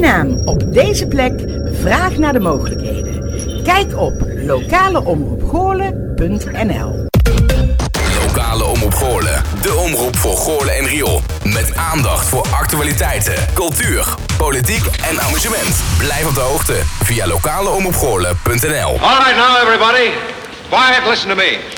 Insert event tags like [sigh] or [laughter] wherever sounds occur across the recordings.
Naam op deze plek, vraag naar de mogelijkheden. Kijk op lokaleomroepgoorlen.nl Lokale Omroep Goorlen. De omroep voor Goorlen en Riool. Met aandacht voor actualiteiten, cultuur, politiek en amusement. Blijf op de hoogte via lokaleomroepgoorlen.nl All right, now, everybody. Quiet, listen to me.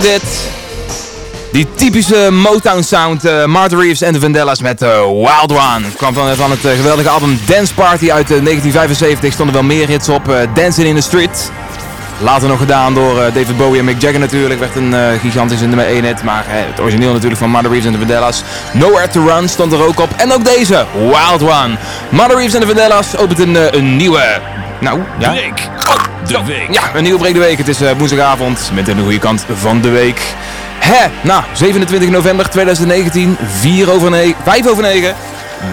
Dit. Die typische Motown sound. eh Martha Reeves en de Vandellas met eh, Wild One. Kwam van, van het eh, geweldige album Dance Party uit eh, 1975. Stonden wel meer hits op. Dancing in the Street. Later nog gedaan door David Bowie en Mick Jagger natuurlijk. Werd een gigantische nummer 1 hit. Maar het origineel natuurlijk van Mother Reeves en de Vandellas. Nowhere to Run stond er ook op. En ook deze, Wild One. Mother Reeves en de Vandellas opent een, een nieuwe... Nou, ja. Break. De week. Ja, een nieuwe break de week. Het is eh, woensdagavond met een goede kant van de week. Hè, nou, 27 november 2019, 4 over 9, 5 over 9.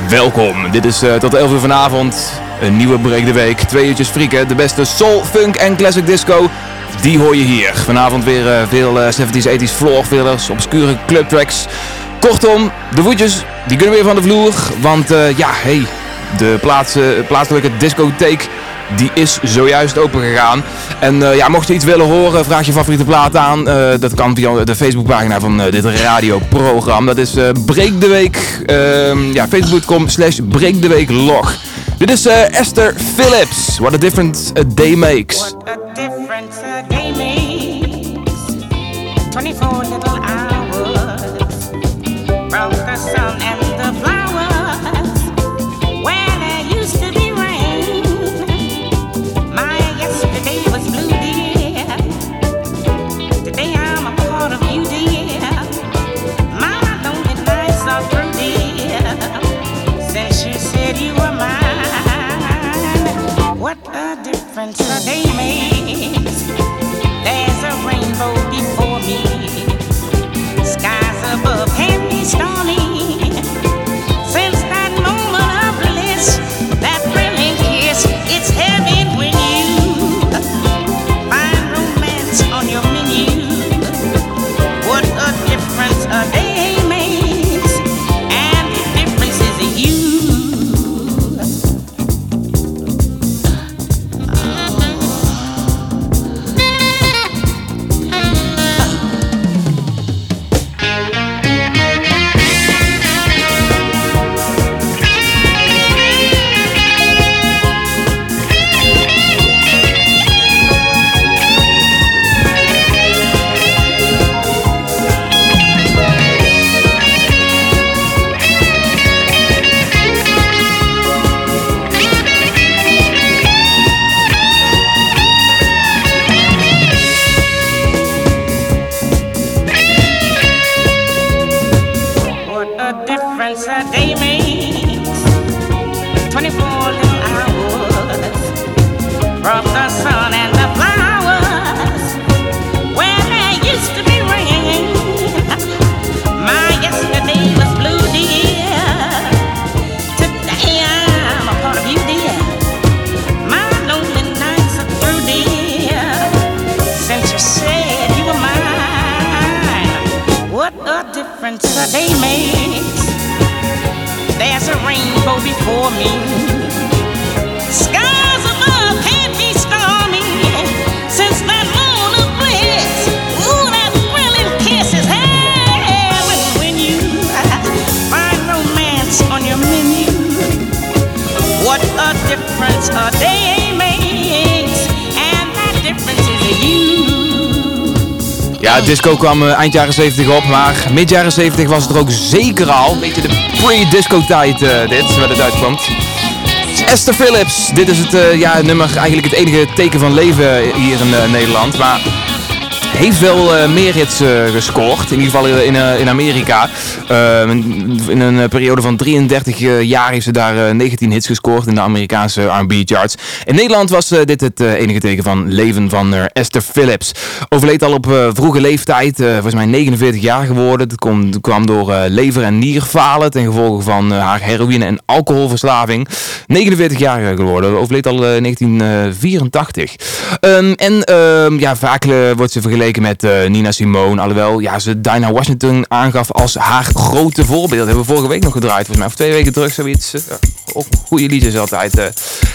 Welkom. Dit is eh, tot 11 uur vanavond een nieuwe break de week. Twee uurtjes frieken, de beste soul, funk en classic disco. Die hoor je hier. Vanavond weer eh, veel eh, 70s, 80s floor fillers, obscure clubtracks. Kortom, de voetjes die kunnen weer van de vloer. Want ja, hey, de plaats, plaatselijke discotheek die is zojuist open gegaan. En eh, ja, mocht je iets willen horen, vraag je favoriete plaat aan. Eh, dat kan via de Facebookpagina van eh, dit radioprogramma. Dat is Breek de Week. ehm, ja, facebook.com slash Breek de Week log. Dit is Esther Phillips. What a difference a day makes. What a difference a day makes. 24 little difference a day. There's a rainbow before me. Disco kwam eh, eind jaren 70 op, maar mid jaren 70 was het er ook zeker al. Een beetje de pre-disco tijd eh, dit, waar het uitkwam. Esther Phillips, dit is het eh, ja, nummer, eigenlijk het enige teken van leven hier in eh, Nederland. Maar heeft wel eh, meer hits eh, gescoord, in ieder geval in, eh, in Amerika. Eh, in een eh, periode van 33 eh, jaar heeft ze daar eh, 19 hits gescoord in de Amerikaanse R&B charts. In Nederland was eh, dit het eh, enige teken van leven van eh, Esther Phillips. Overleed al op eh, vroege leeftijd, eh, volgens mij 49 jaar geworden. Dat kwam, kwam door eh, lever- en nierfalen ten gevolge van eh, haar heroïne- en alcoholverslaving. 49 jaar eh, geworden, overleed al eh, in 1984. Ehm, en ehm, ja, vaak eh, wordt ze vergeleken met eh, Nina Simone. Alhoewel ja, ze Dinah Washington aangaf als haar grote voorbeeld. Hebben we vorige week nog gedraaid, volgens mij. Of twee weken terug, zoiets. Eh, ook goede liedjes altijd. eh.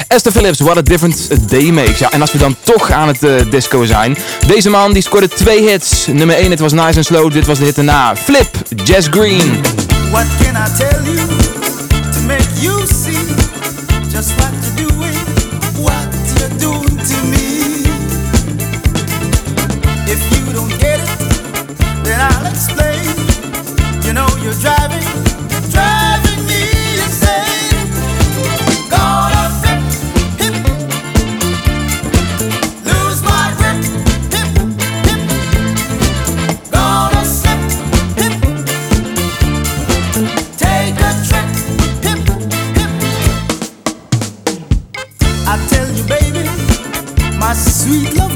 Esther Phillips, What a Difference Day Makes. Ja, en als we dan toch aan het eh, disco zijn. Deze man die scoorde twee hits. Nummer 1, het was Nice and Slow. Dit was de hit daarna. Flip, Jazz Green. What can I tell you to make you see just sweet love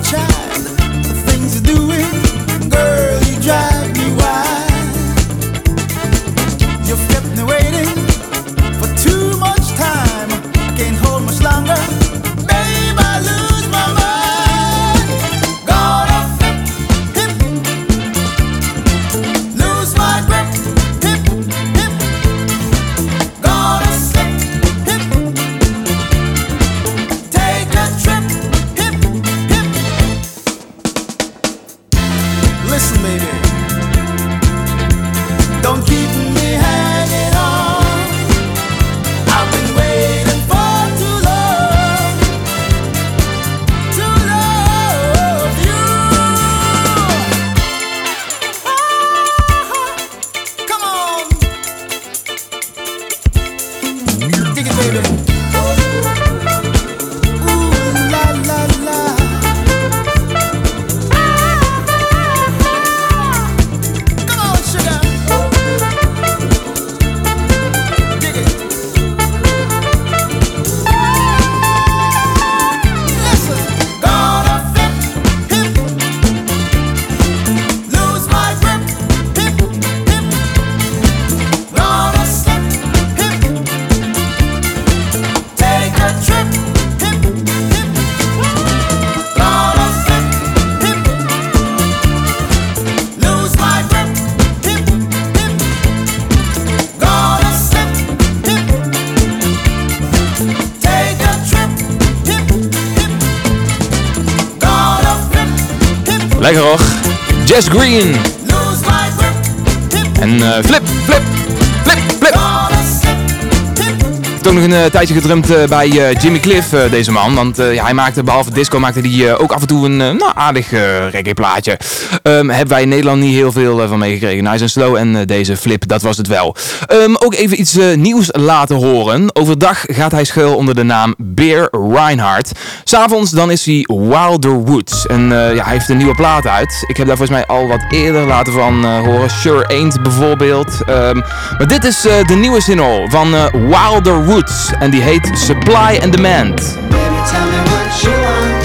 een eh, tijdje gedrumd eh, bij eh, Jimmy Cliff, deze man. Want ja, hij maakte behalve disco maakte hij ook af en toe een nou, aardig reggae plaatje. Ehm, hebben wij in Nederland niet heel veel van meegekregen. Nice and Slow en deze Flip, dat was het wel. Ehm, ook even iets nieuws laten horen. Overdag gaat hij schuil onder de naam Bear Reinhardt. S'avonds dan is hij Wilder Woods. En ja, hij heeft een nieuwe plaat uit. Ik heb daar volgens mij al wat eerder laten van horen. Sure Ain't bijvoorbeeld. Ehm, maar dit is de nieuwe single van Wilder Woods. En die heet Supply and Demand. Baby, tell me what you want.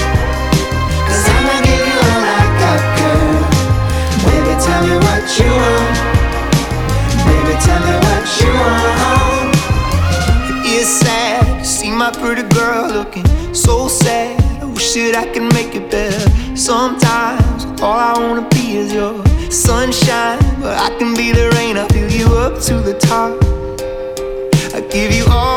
Cause I'ma give you all I got, girl. Baby, tell me what you want. Baby, tell me what you want. It's sad to see my pretty girl looking so sad. I wish that I could make it better. Sometimes all I wanna be is your sunshine, but I can be the rain. I fill you up to the top. I give you all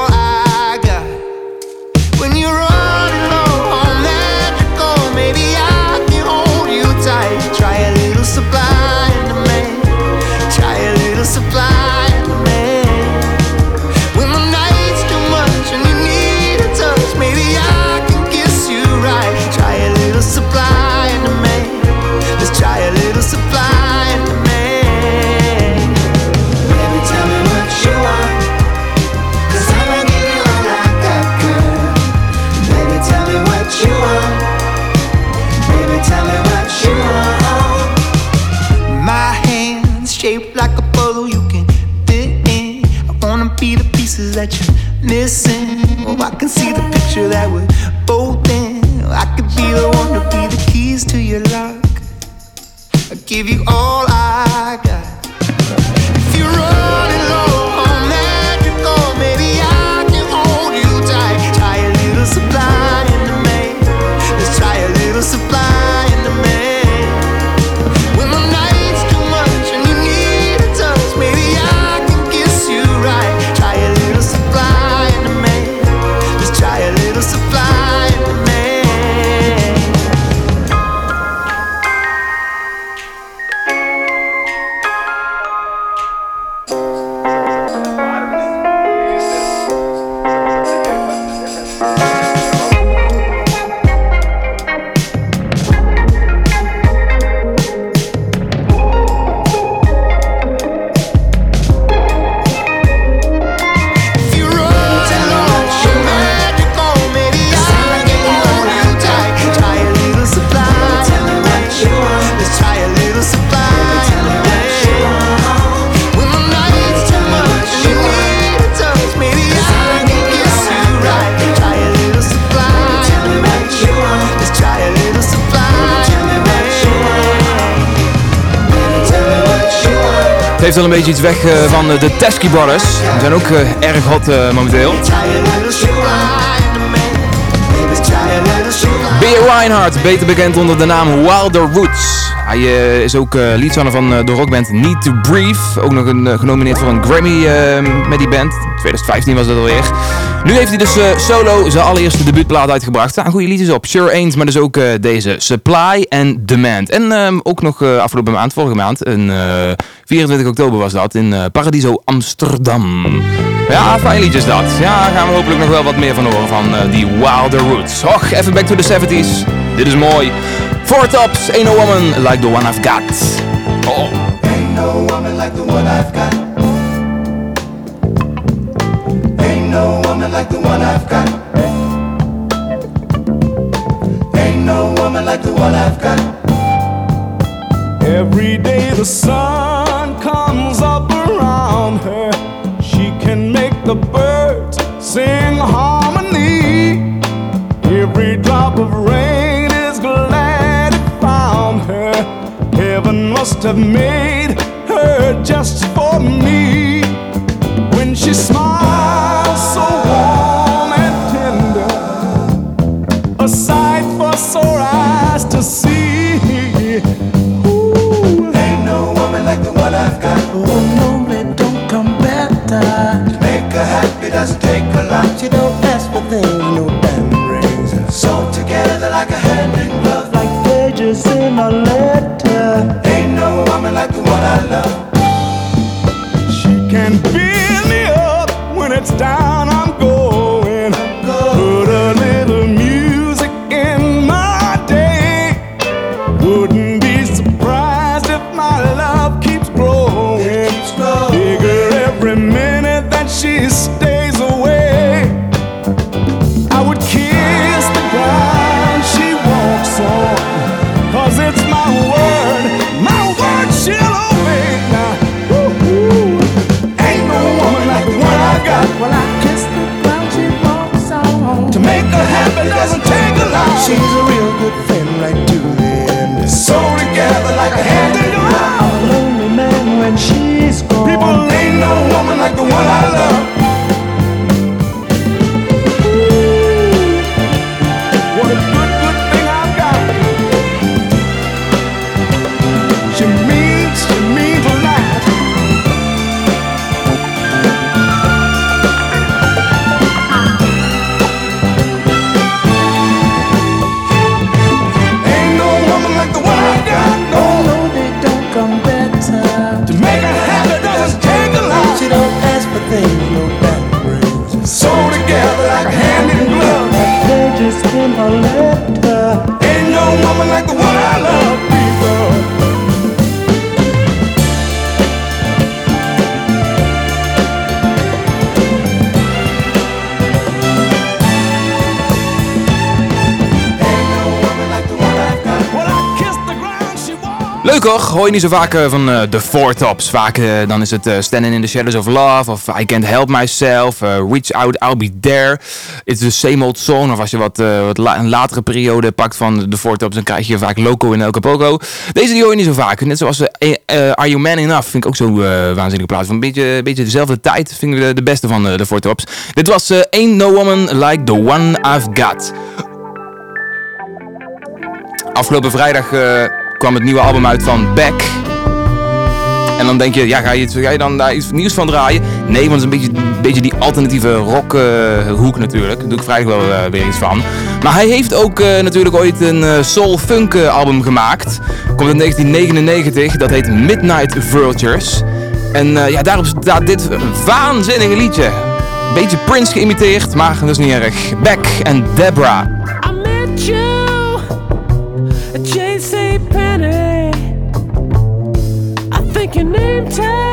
that you're missing. Oh, I can see the picture that we're both in. I could be the one to be the keys to your lock. I give you all I got. If you're running heeft wel een beetje iets weg eh, van de Teskey Brothers. Die zijn ook eh, erg hot eh, momenteel. Try a little supply. Let's try a little supply. Bear Reinhardt, beter bekend onder de naam Wilder Woods. Hij is ook eh leadzanger van de rockband Need to Breathe. Ook nog een, genomineerd voor een Grammy met die band. 2015 was dat alweer. Nu heeft hij dus eh, solo zijn allereerste debuutplaat uitgebracht. Goede liedjes op. Sure Ain't, maar dus ook eh, deze Supply and Demand. En ehm, ook nog eh, afgelopen maand, vorige maand, een, eh, 24 oktober was dat, in eh, Paradiso Amsterdam. Ja, fijn liedjes dat. Ja, gaan we hopelijk nog wel wat meer van horen van eh, die Wilder Roots. Och, even back to the 70s. Dit is mooi. Four Tops, Ain't No Woman Like The One I've Got. Oh. Ain't no woman like the one I've got. Sun comes up around her. She can make the birds sing harmony. Every drop of rain is glad it found her. Heaven must have made pages in a letter. Ain't no woman like the one I love. She can build me up when it's down. Gelukkig hoor je niet zo vaak eh, van eh, de Four Tops. Vaak eh, dan is het eh, Standing in the Shadows of Love of I Can't Help Myself, eh, Reach Out, I'll Be There. It's the same old song. Of als je wat, eh, wat een latere periode pakt van de Four Tops, dan krijg je vaak Loco in El Capoco. Deze hoor je niet zo vaak. Net zoals eh, eh, Are You Man Enough vind ik ook zo eh waanzinnige plaats. Van een beetje, beetje dezelfde tijd vind ik de, de beste van eh, de Four Tops. Dit was eh, Ain't No Woman Like The One I've Got. Afgelopen vrijdag eh, kwam het nieuwe album uit van Beck. En dan denk je, ja, ga je, je dan daar iets nieuws van draaien? Nee, want het is een beetje, beetje die alternatieve rockhoek hoek natuurlijk. Daar doe ik vrijdag wel eh, weer iets van. Maar hij heeft ook eh, natuurlijk ooit een eh, soul-funk eh, album gemaakt. Komt in 1999, dat heet Midnight Vultures. En eh, ja, daarop staat dit waanzinnige liedje. Beetje Prince geïmiteerd, maar dat is niet erg. Beck en Deborah. Your name tag.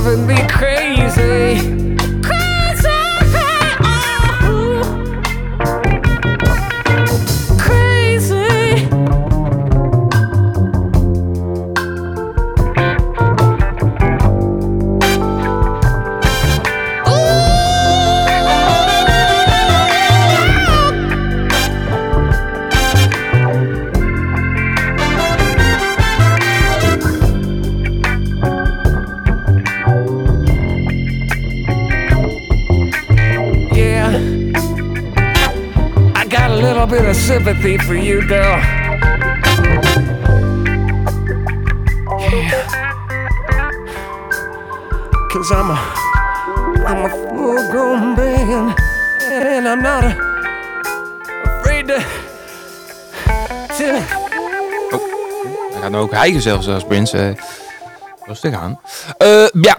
Driving me crazy. Sympathy for you, girl. Yeah. Cause I'm a, I'm a full grown man, and I'm not a, afraid to, to Hij gaat nou ook hijgen zelfs als Prince. eh rustig aan. Eh, ja,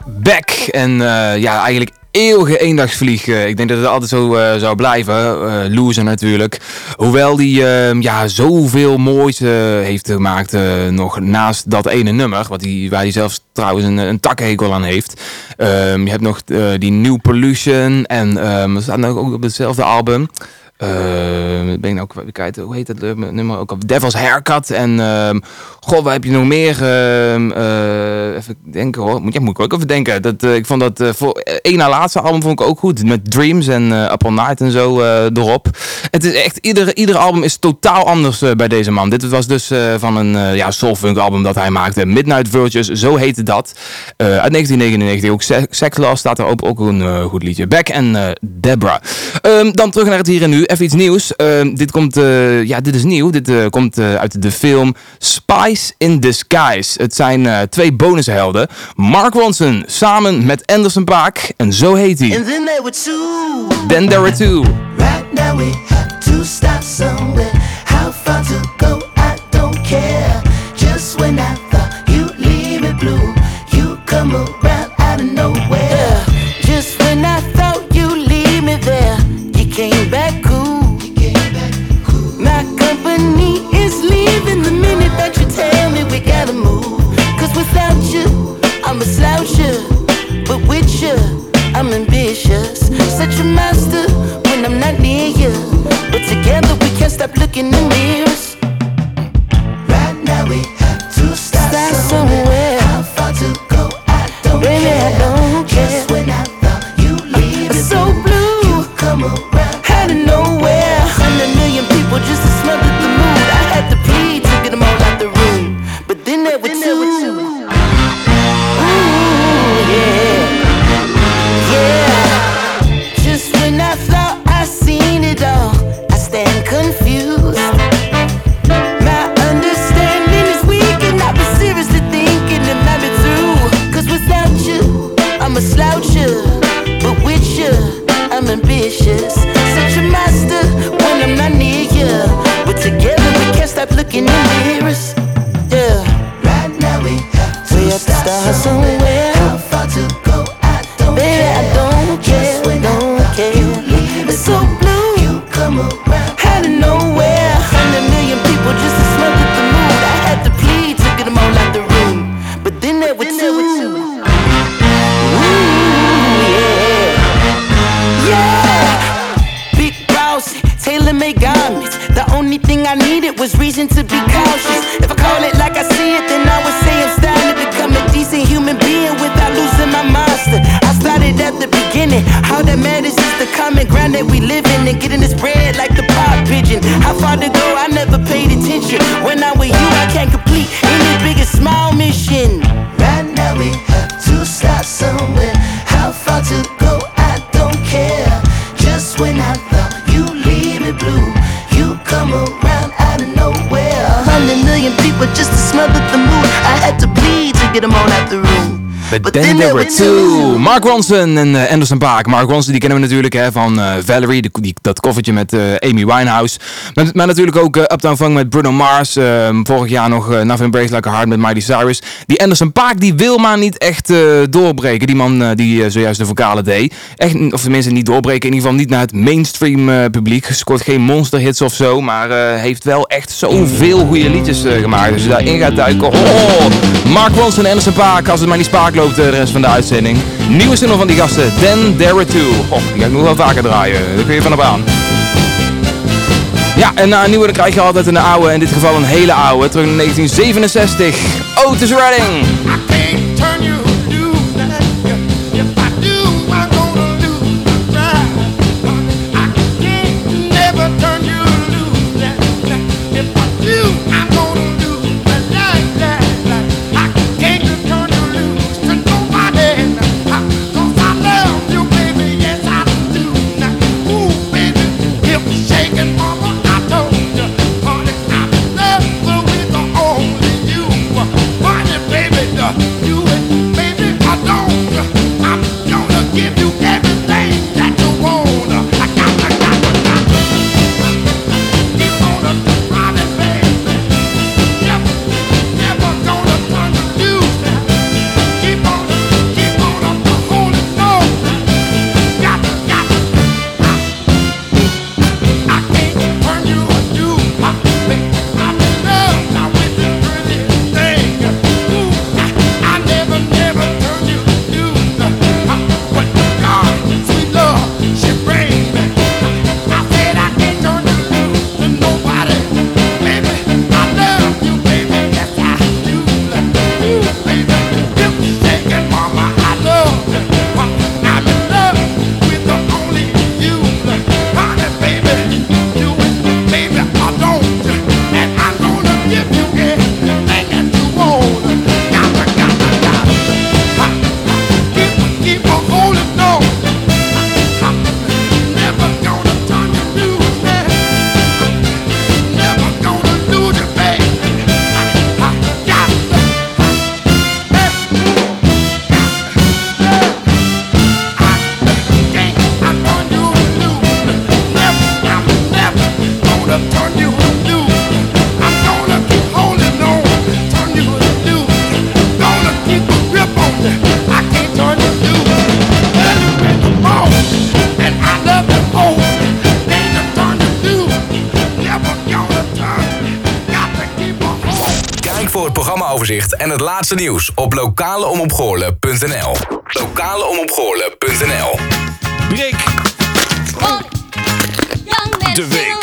En eh, ja, eigenlijk eeuwige eendagsvlieg. Eh, ik denk dat het altijd zo eh, zou blijven. Eh loser natuurlijk. Hoewel die eh, ja, zoveel moois heeft gemaakt nog naast dat ene nummer. Wat die, waar hij zelfs trouwens een, een takhekel aan heeft. Ehm, je hebt nog die New Pollution. En ehm er staat ook op hetzelfde album. Eh, ben nou kwijt, hoe heet dat nummer ook al? Devil's Haircut. En ehm, god, waar heb je nog meer? Ehm, eh, even denken hoor. Moet, ja, moet ik ook even denken. Dat, eh, ik vond dat eh, voor eh, één na laatste album vond ik ook goed. Met Dreams en eh All Night en zo eh, erop. Het is echt, ieder, ieder album is totaal anders eh, bij deze man. Dit was dus eh, van een eh, ja, soulfunk album dat hij maakte. Midnight Virtues, zo heette dat. Eh, uit 1999. Ook Se- Sex Law staat er ook, ook een eh, goed liedje. Beck en eh Debra. Dan terug naar het hier en nu. Even iets nieuws. Ehm, dit komt, eh, ja, dit is nieuw. Dit eh, komt eh, uit de film Spice in Disguise. Het zijn twee bonushelden. Mark Ronson samen met Anderson Paak. En zo heet hij. And then there were two. Then there were two. Right now we have to stop somewhere. How far to go, I don't care. Company is leaving the minute that you tell me we gotta move. Cause without you, I'm a sloucher. But with you, I'm ambitious. Such a master when I'm not near you. But together we can't stop looking in mirrors. Right now we have to start, somewhere. How far to go? I don't Baby, care. I don't care. Looking in mirrors. Yeah. Right now we have to, we have to start somewhere. How room. But then there were two. Mark Ronson en eh, Anderson Paak. Mark Ronson die kennen we natuurlijk hè, van eh, Valerie, die, die- dat koffertje met eh, Amy Winehouse. Maar, maar natuurlijk ook Uptown Funk met Bruno Mars. eh, vorig jaar nog uh, Nothing Breaks Like a Heart met Miley Cyrus. Die Anderson Paak die wil maar niet echt doorbreken. Die man die zojuist de vocalen deed. Echt, of tenminste niet doorbreken. In ieder geval niet naar het mainstream publiek. Scoort geen monsterhits of zo. Maar heeft wel echt zoveel goede liedjes gemaakt. Als je daarin gaat duiken. Oh, Mark Ronson en Anderson Paak. Als het maar niet spaak de rest van de uitzending. Nieuwe single van die gasten. Then There Were Two. Oh, die ga ik nog wel vaker draaien. Daar kun je van op aan. Ja, en na een nieuwe dan krijg je altijd een oude. In dit geval een hele oude. Terug naar 1967. Otis Redding. Voor het programmaoverzicht en het laatste nieuws op lokaleomopgoorlen.nl. Lokaleomopgoorlen.nl Breek de week.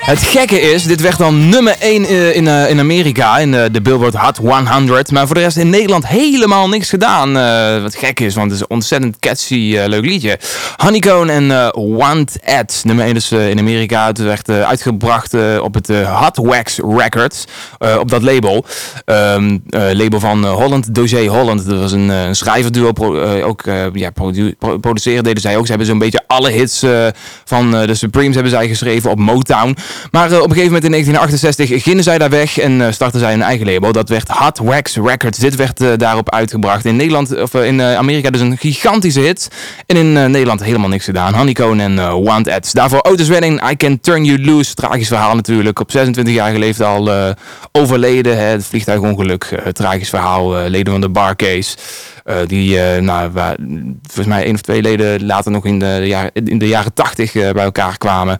Het gekke is, dit werd dan nummer 1 in, eh, in Amerika, in eh, de Billboard Hot 100. Maar voor de rest in Nederland helemaal niks gedaan. Eh, wat gek is, want het is een ontzettend catchy leuk liedje. Honeycomb en Want Ad, nummer 1 dus in Amerika. Het werd uitgebracht op het Hot Wax Records, op dat label. Ehm, label van Holland, Dossier Holland. Dat was een, een schrijverduo, ook ja, produ produceren deden zij ook. Ze hebben zo'n beetje alle hits van de Supremes hebben zij geschreven op Motown. Maar uh, op een gegeven moment in 1968 gingen zij daar weg en uh, startten zij een eigen label. Dat werd Hot Wax Records. Dit werd uh, daarop uitgebracht. In Nederland, of in Amerika dus een gigantische hit. En in Nederland helemaal niks gedaan. Honeycomb en Want Ads. Daarvoor Otis Redding, I Can Turn You Loose. Tragisch verhaal natuurlijk. Op 26-jarige leeftijd al overleden. Hè. Het vliegtuigongeluk. tragisch verhaal. leden van de Barcase. Uh, die, nou, volgens mij één of twee leden later nog in de, jaren, in de jaren tachtig bij elkaar kwamen.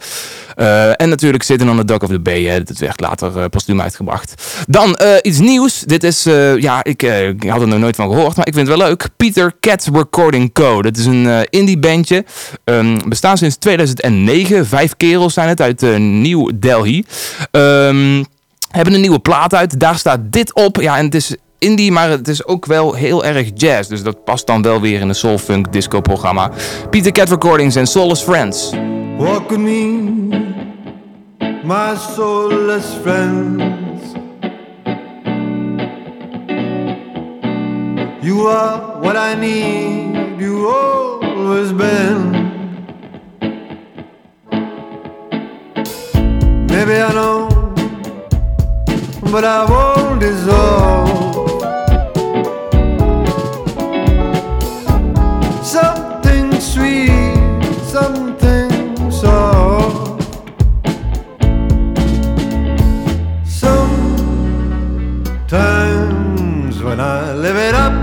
en natuurlijk Sitting on the Dock of the Bay. Hè. Dat werd later postuum uitgebracht. Dan iets nieuws. Dit is, ja, ik, had er nog nooit van gehoord, maar ik vind het wel leuk. Peter Cat Recording Co. Dat is een indie bandje. Um, bestaan sinds 2009. Vijf kerels zijn het uit Nieuw Delhi. Um, hebben een nieuwe plaat uit. Daar staat dit op. Ja, en het is indie, maar het is ook wel heel erg jazz. Dus dat past dan wel weer in een soul funk disco programma. Peter Cat Recordings en Soulless Friends. Walk my soulless friends. You are what I need, you always been. Maybe I know, but I won't dissolve. something sweet, something soft. Sometimes when I live it up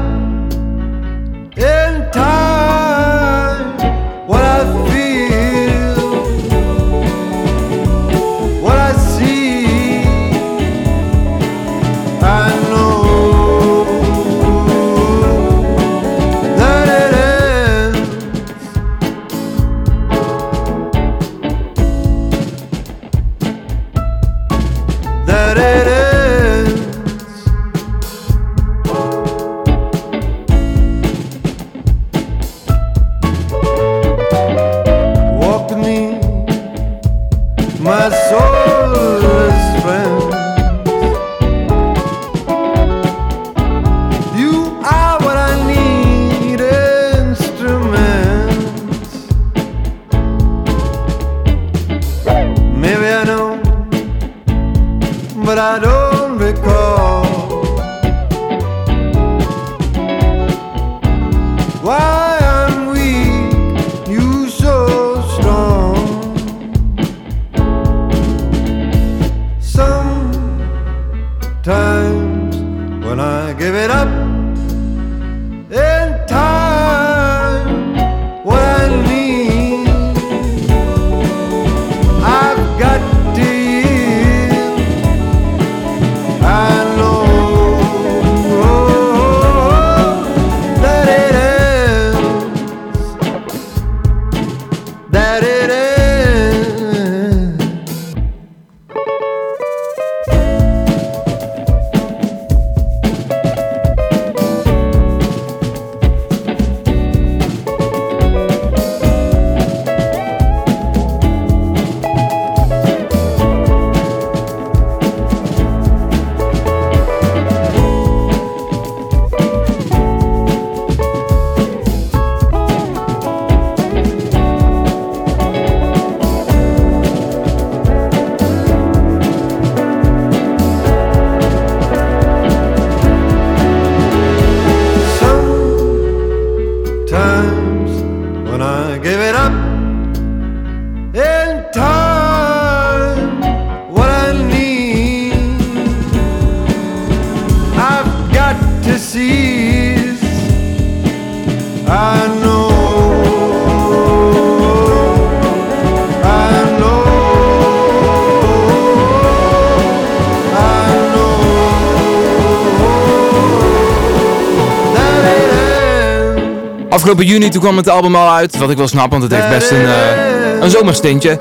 Afgelopen juni toen kwam het album al uit, wat ik wel snap, want het heeft best een, eh, een zomerstintje.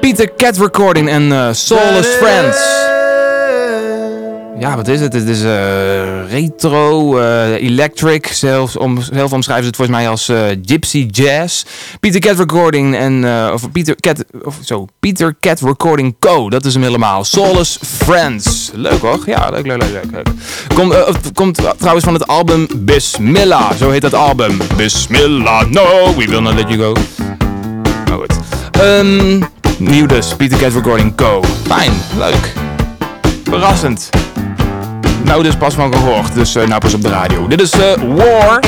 Peter Cat Recording en eh Soulless Friends. Ja, wat is het? Het is eh, retro, eh, electric, zelfs om, zelf omschrijven ze het volgens mij als eh, gypsy jazz. Peter Cat Recording en, of Peter Cat, of zo, Peter Cat Recording Co. Dat is hem helemaal. Soulless Friends. Leuk hoor? Ja, leuk, leuk, leuk, leuk. Komt, komt trouwens van het album Bismillah. Zo heet dat album. Bismillah, no, we will not let you go. Nou goed. Ehm, nieuw dus, Peter Cat Recording Co. Fijn, leuk. Verrassend. Nou, dus pas van gehoord. Dus eh, nou pas op de radio. Dit is eh, War.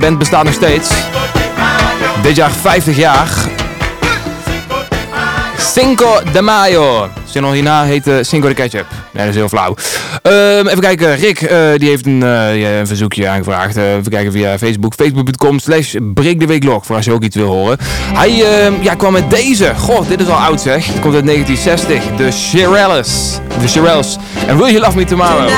Band bestaat nog steeds. Dit jaar 50 jaar. Cinco de Mayo. Zin hierna heet eh, Cinco de Ketchup. Nee, dat is heel flauw. Ehm, even kijken, Rick, eh, die heeft een, eh, ja, een verzoekje aangevraagd. Eh, even kijken via Facebook. Facebook.com slash break de weeklog, voor als je ook iets wil horen. Hij ehm, ja, kwam met deze. Goh, dit is al oud zeg. Het komt uit 1960. De Shirelles. De Shirelles. En Will You Love Me Tomorrow?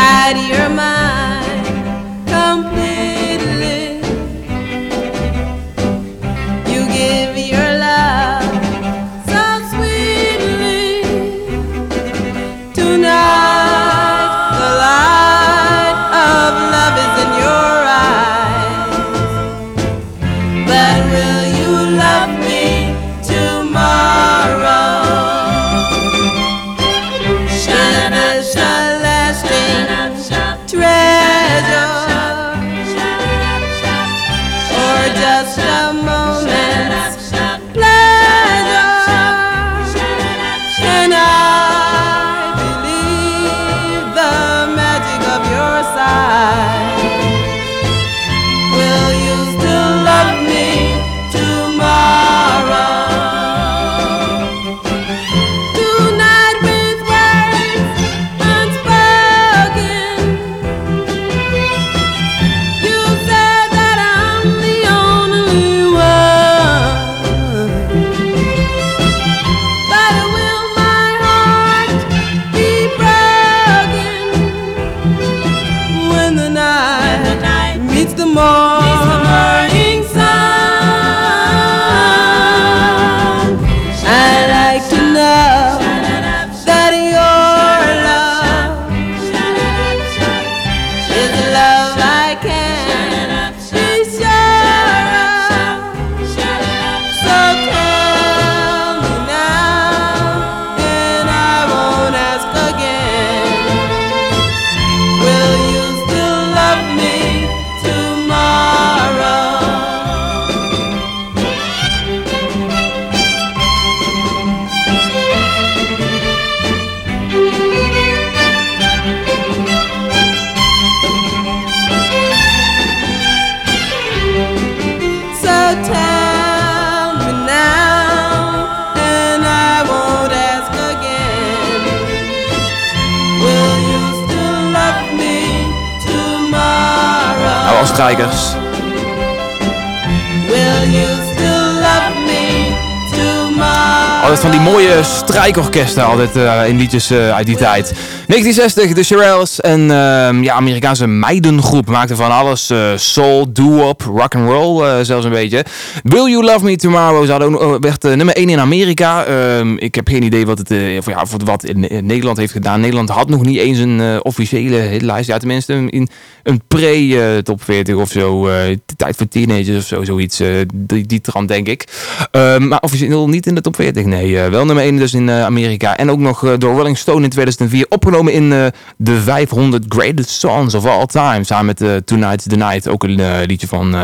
Tomorrow? Altijd van die mooie strijkorkesten altijd eh, in liedjes eh, uit die tijd. 1960, de Shirelles en ehm, ja, Amerikaanse meidengroep maakte van alles. eh, soul, doo-wop, rock and roll eh, zelfs een beetje. Will You Love Me Tomorrow ze hadden ook, eh, werd nummer 1 in Amerika. Ehm, ik heb geen idee wat het voor, ja, wat in, Nederland heeft gedaan. Nederland had nog niet eens een officiële hitlijst. Ja, tenminste een, in- een pre-top 40 of zo. tijd voor teenagers of zo, zoiets. die, die trant denk ik. Ehm, maar officieel niet in de top 40. Nee, wel nummer 1 dus in Amerika. En ook nog door Rolling Stone in 2004 opgenomen in eh, de 500 Greatest Songs of All Time. Samen met eh, Tonight's the Night. Ook een eh, liedje van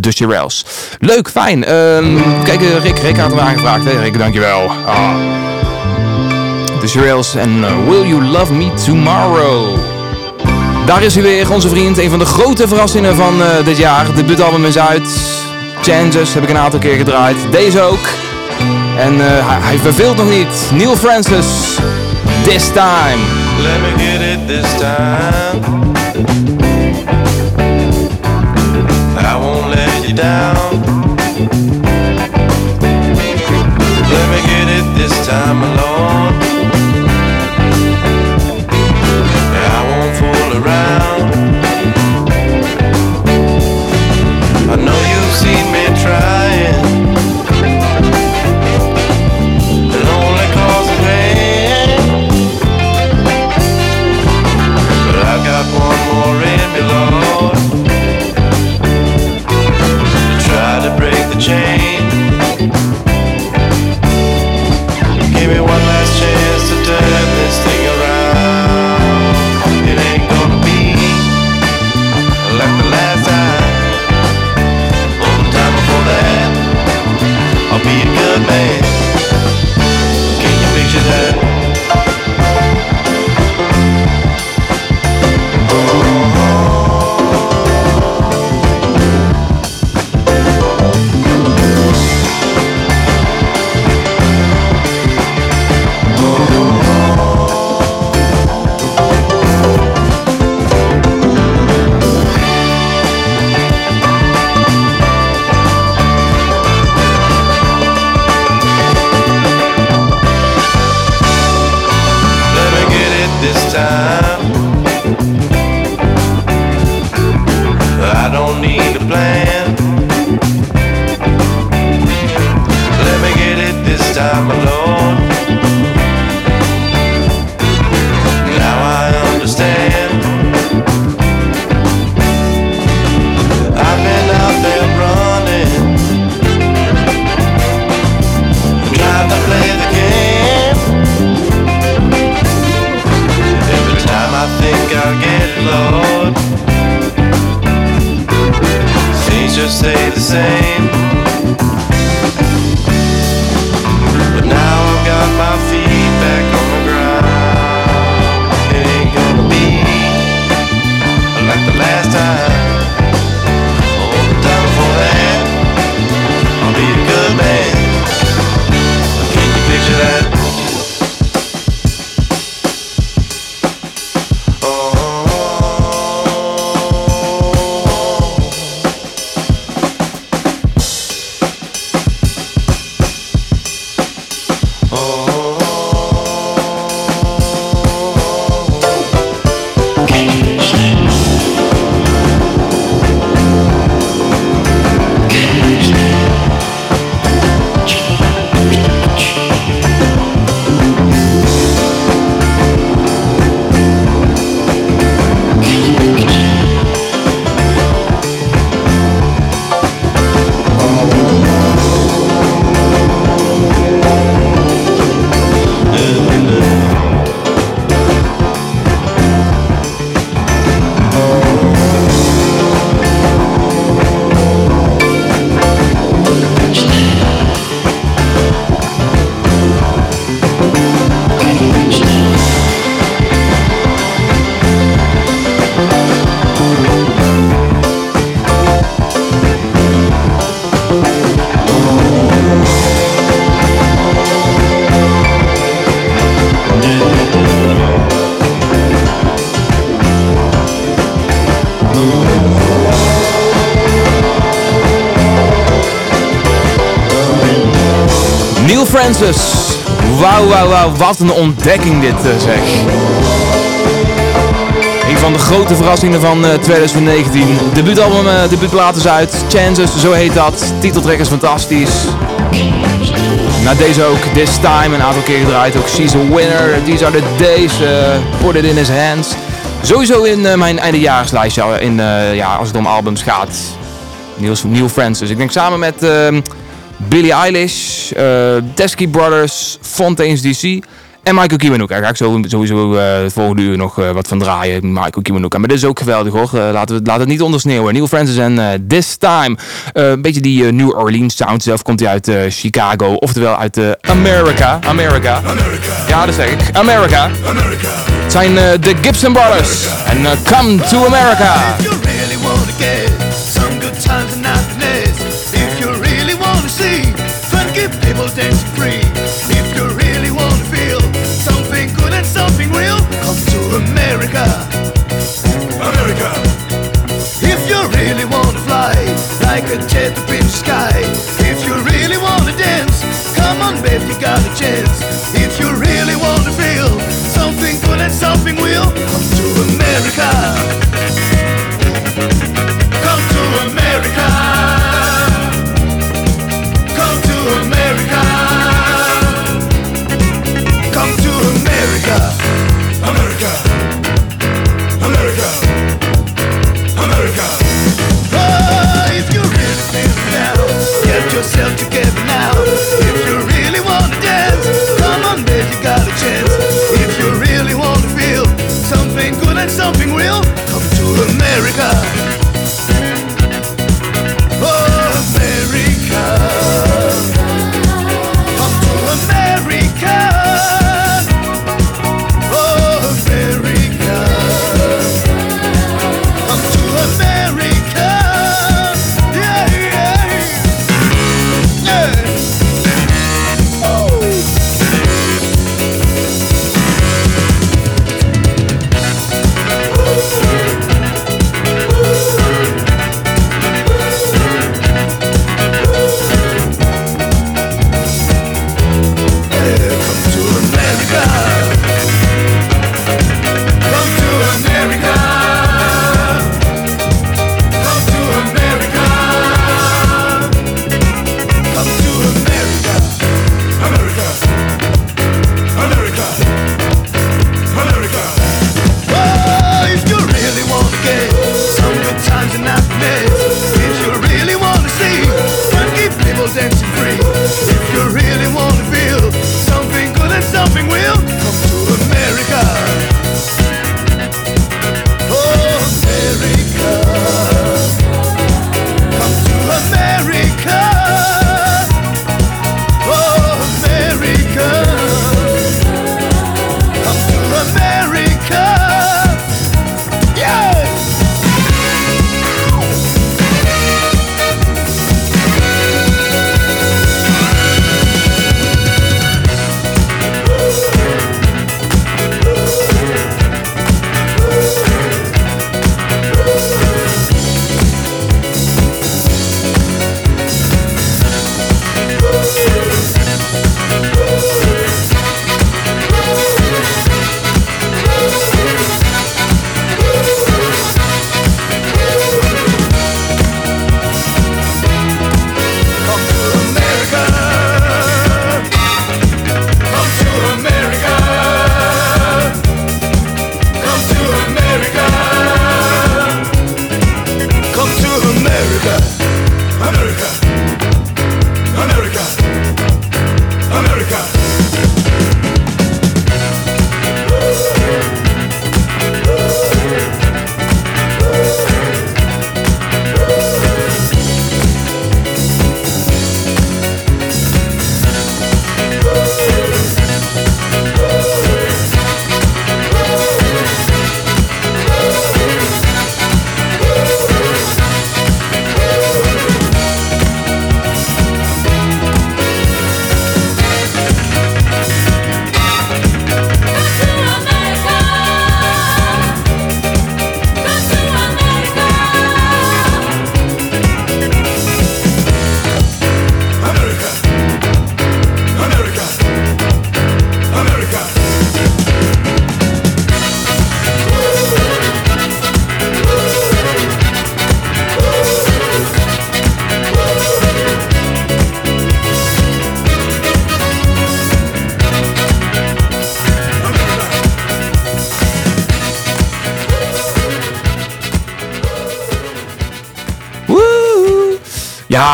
The Shirelles. Leuk, fijn. Ehm, kijk, Rick, Rick had hem aangevraagd. Hè? Rick, dankjewel. Ah. The Shirelles en Will You Love Me Tomorrow. Daar is hij weer, onze vriend. Een van de grote verrassingen van dit jaar. Debuutalbum is uit. Chances heb ik een aantal keer gedraaid. Deze ook. En hij, hij verveelt nog niet. Neil Francis. This time. Let me get it this time. I won't let you down. Let me get it this time, my Francis. Wauw, wauw, wauw. Wat een ontdekking dit eh, zeg. Een van de grote verrassingen van eh, 2019. Debuutalbum, eh debuutplaat is uit. Chances, zo heet dat. Titeltrack is fantastisch. Na deze ook This Time een aantal keer gedraaid. Ook a Winner. These are the days. eh, put it in his hands. Sowieso in eh, mijn eindejaarslijstje. In, eh, ja, als het om albums gaat. Neil Francis. Ik denk samen met ehm, Billie Eilish, eh Teskey Brothers, Fontaine's DC en Michael Kiwanuka. Daar ga ik zo- sowieso eh het volgende uur nog eh, wat van draaien. Michael Kiwanuka. Maar dit is ook geweldig hoor. Laten we laten het niet ondersneeuwen. Neil Francis en This Time. Een beetje die New Orleans sound. Zelf komt hij uit Chicago. Oftewel uit America. America. Ja, dat zeg ik. America. Het zijn de Gibson Brothers. En Come to America. A the sky, if you really wanna dance, come on, babe, you got a chance. If you really wanna feel something good and something real, come to America.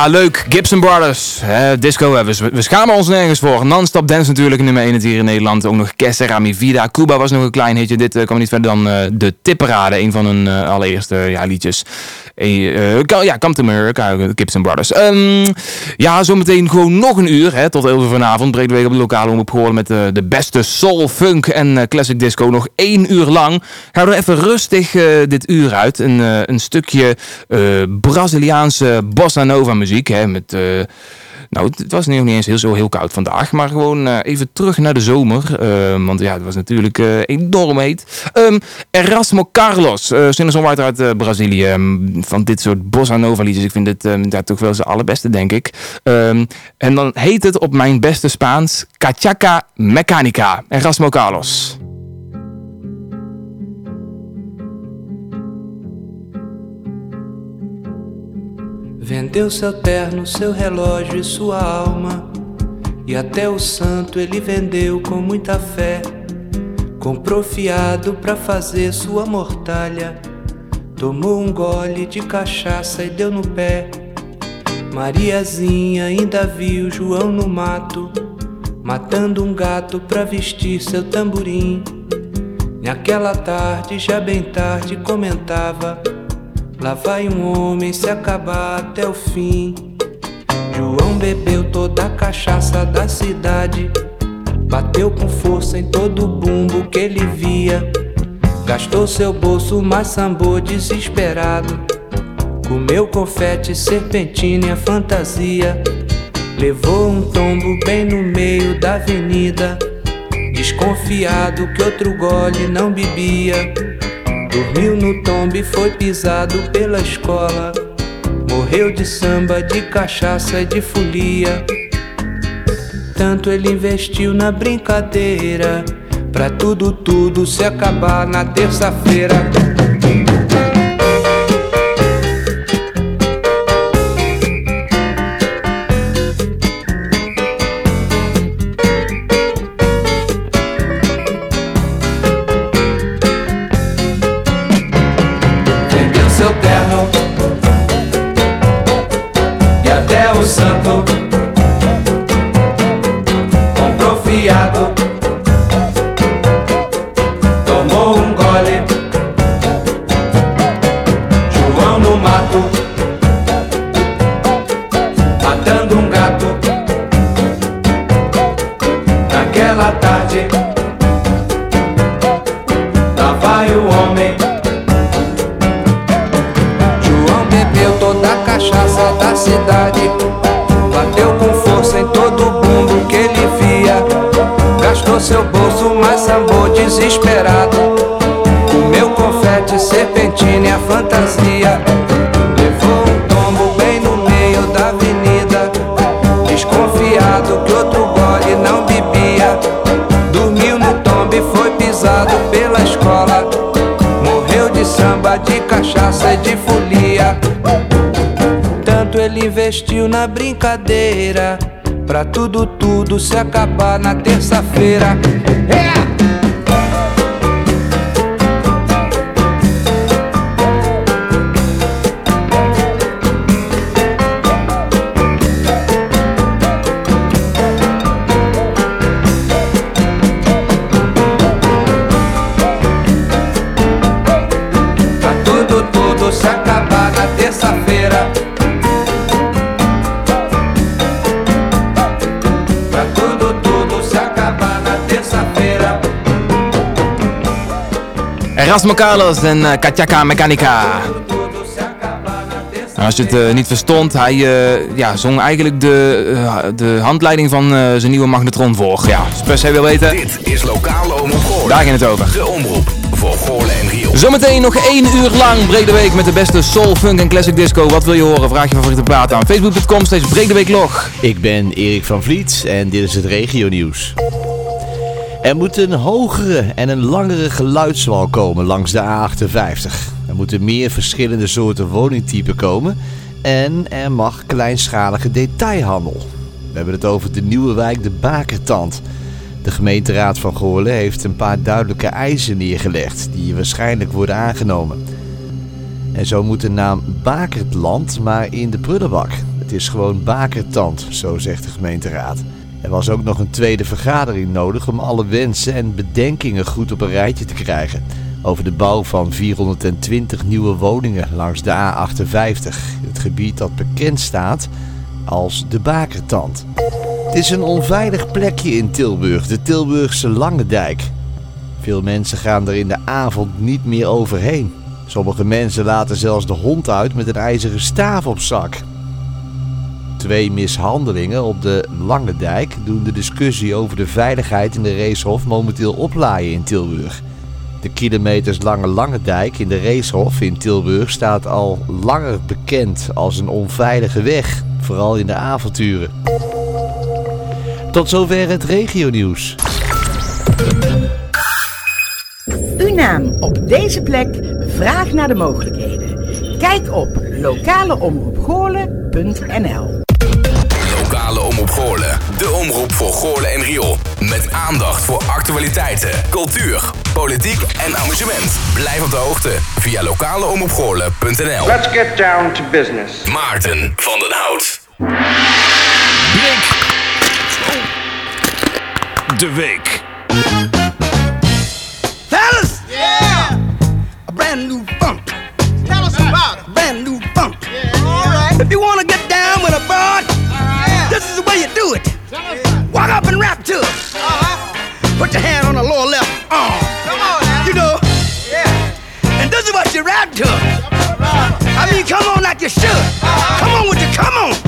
Leuk. Gibson Brothers. Disco hebben we. We schamen ons nergens voor. Non-stop dance natuurlijk nummer 1 het hier in Nederland. Ook nog Kessera, Vida. Cuba was nog een klein hitje. Dit eh, kwam niet verder dan eh, de Tipperade. Een van hun eh, allereerste ja, liedjes. Ka- ja, Come to America, Gibson Brothers. Ehm, ja, zometeen gewoon nog een uur. Hè, tot 11 uur vanavond. Breed week op de lokale omroep Goorlen met eh, de beste soul, funk en eh, classic disco. Nog één uur lang. We er even rustig dit uur uit. Een, een stukje Braziliaanse bossa nova muziek. Hè, met... nou, het het was nog niet eens heel, zo heel koud vandaag. Maar gewoon eh, even terug naar de zomer. Eh, want ja, het was natuurlijk eh, enorm heet. Ehm, Erasmo Carlos, eh singer-songwriter uit Brazilië. ehm, van dit soort bossa nova liedjes. Ik vind ehm, daar toch wel zijn allerbeste, denk ik. Ehm, en dan heet het op mijn beste Spaans... Cachaca Mechanica. Erasmo Carlos. Vendeu seu terno, seu relógio e sua alma. E até o santo ele vendeu com muita fé. Comprou fiado pra fazer sua mortalha. Tomou um gole de cachaça e deu no pé. Mariazinha ainda viu João no mato, matando um gato pra vestir seu tamborim. Naquela tarde, já bem tarde, comentava. Lá vai um homem se acabar até o fim. João bebeu toda a cachaça da cidade. Bateu com força em todo o bumbo que ele via. Gastou seu bolso, mas sambou desesperado. Comeu confete, serpentina e a fantasia. Levou um tombo bem no meio da avenida. Desconfiado que outro gole não bebia. Dormiu no tombo e foi pisado pela escola. Morreu de samba, de cachaça e de folia. Tanto ele investiu na brincadeira. Pra tudo, tudo se acabar na terça-feira. Investiu na brincadeira. Pra tudo, tudo se acabar na terça-feira. Pra Erasmo Carlos en uh, Cachaca Mechanica. Nou, als je het eh, niet verstond, hij eh, ja, zong eigenlijk de, eh, de handleiding van eh, zijn nieuwe magnetron voor. Ja, als je per se wil weten, Dit is lokale omroep Goorlen. daar ging het over. De omroep voor Goorlen en Rio. Zometeen nog één uur lang Brede Week met de beste soul, funk en classic disco. Wat wil je horen? Vraag je favoriete plaat aan facebook.com steeds Brede Week log. Ik ben Erik van Vliet en dit is het regionieuws. Er moet een hogere en een langere geluidswal komen langs de A58. Er moeten meer verschillende soorten woningtypen komen en er mag kleinschalige detailhandel. We hebben het over de nieuwe wijk De Bakertand. De gemeenteraad van Goorlen heeft een paar duidelijke eisen neergelegd die waarschijnlijk worden aangenomen. En zo moet de naam Bakertland maar in de prullenbak. Het is gewoon bakertand, zo zegt de gemeenteraad. Er was ook nog een tweede vergadering nodig om alle wensen en bedenkingen goed op een rijtje te krijgen. Over de bouw van 420 nieuwe woningen langs de A58. Het gebied dat bekend staat als de Bakertand. Het is een onveilig plekje in Tilburg, de Tilburgse Lange Dijk. Veel mensen gaan er in de avond niet meer overheen. Sommige mensen laten zelfs de hond uit met een ijzeren staaf op zak. Twee mishandelingen op de Lange Dijk doen de discussie over de veiligheid in de Racehof momenteel oplaaien in Tilburg. De kilometers lange Dijk in de Racehof in Tilburg staat al langer bekend als een onveilige weg, vooral in de avonturen. Tot zover het regionieuws. Uw naam op deze plek, vraag naar de mogelijkheden. Kijk op lokaleomroepgoorlen.nl Lokale Omroep Goorlen. De omroep voor Goorlen en Riool. Met aandacht voor actualiteiten, cultuur, politiek en amusement. Blijf op de hoogte via lokaleomroepgoorlen.nl Let's get down to business. Maarten van den Hout. De week. Fellas! Yeah! A brand new funk. Tell us about it. Brand new funk. Yeah, all right. If you get up and rap to it. Uh-huh. Put your hand on the lower left arm. Come on now. You know. Yeah. And this is what you rap to. I mean, come on like you should. Come on with you. Come on.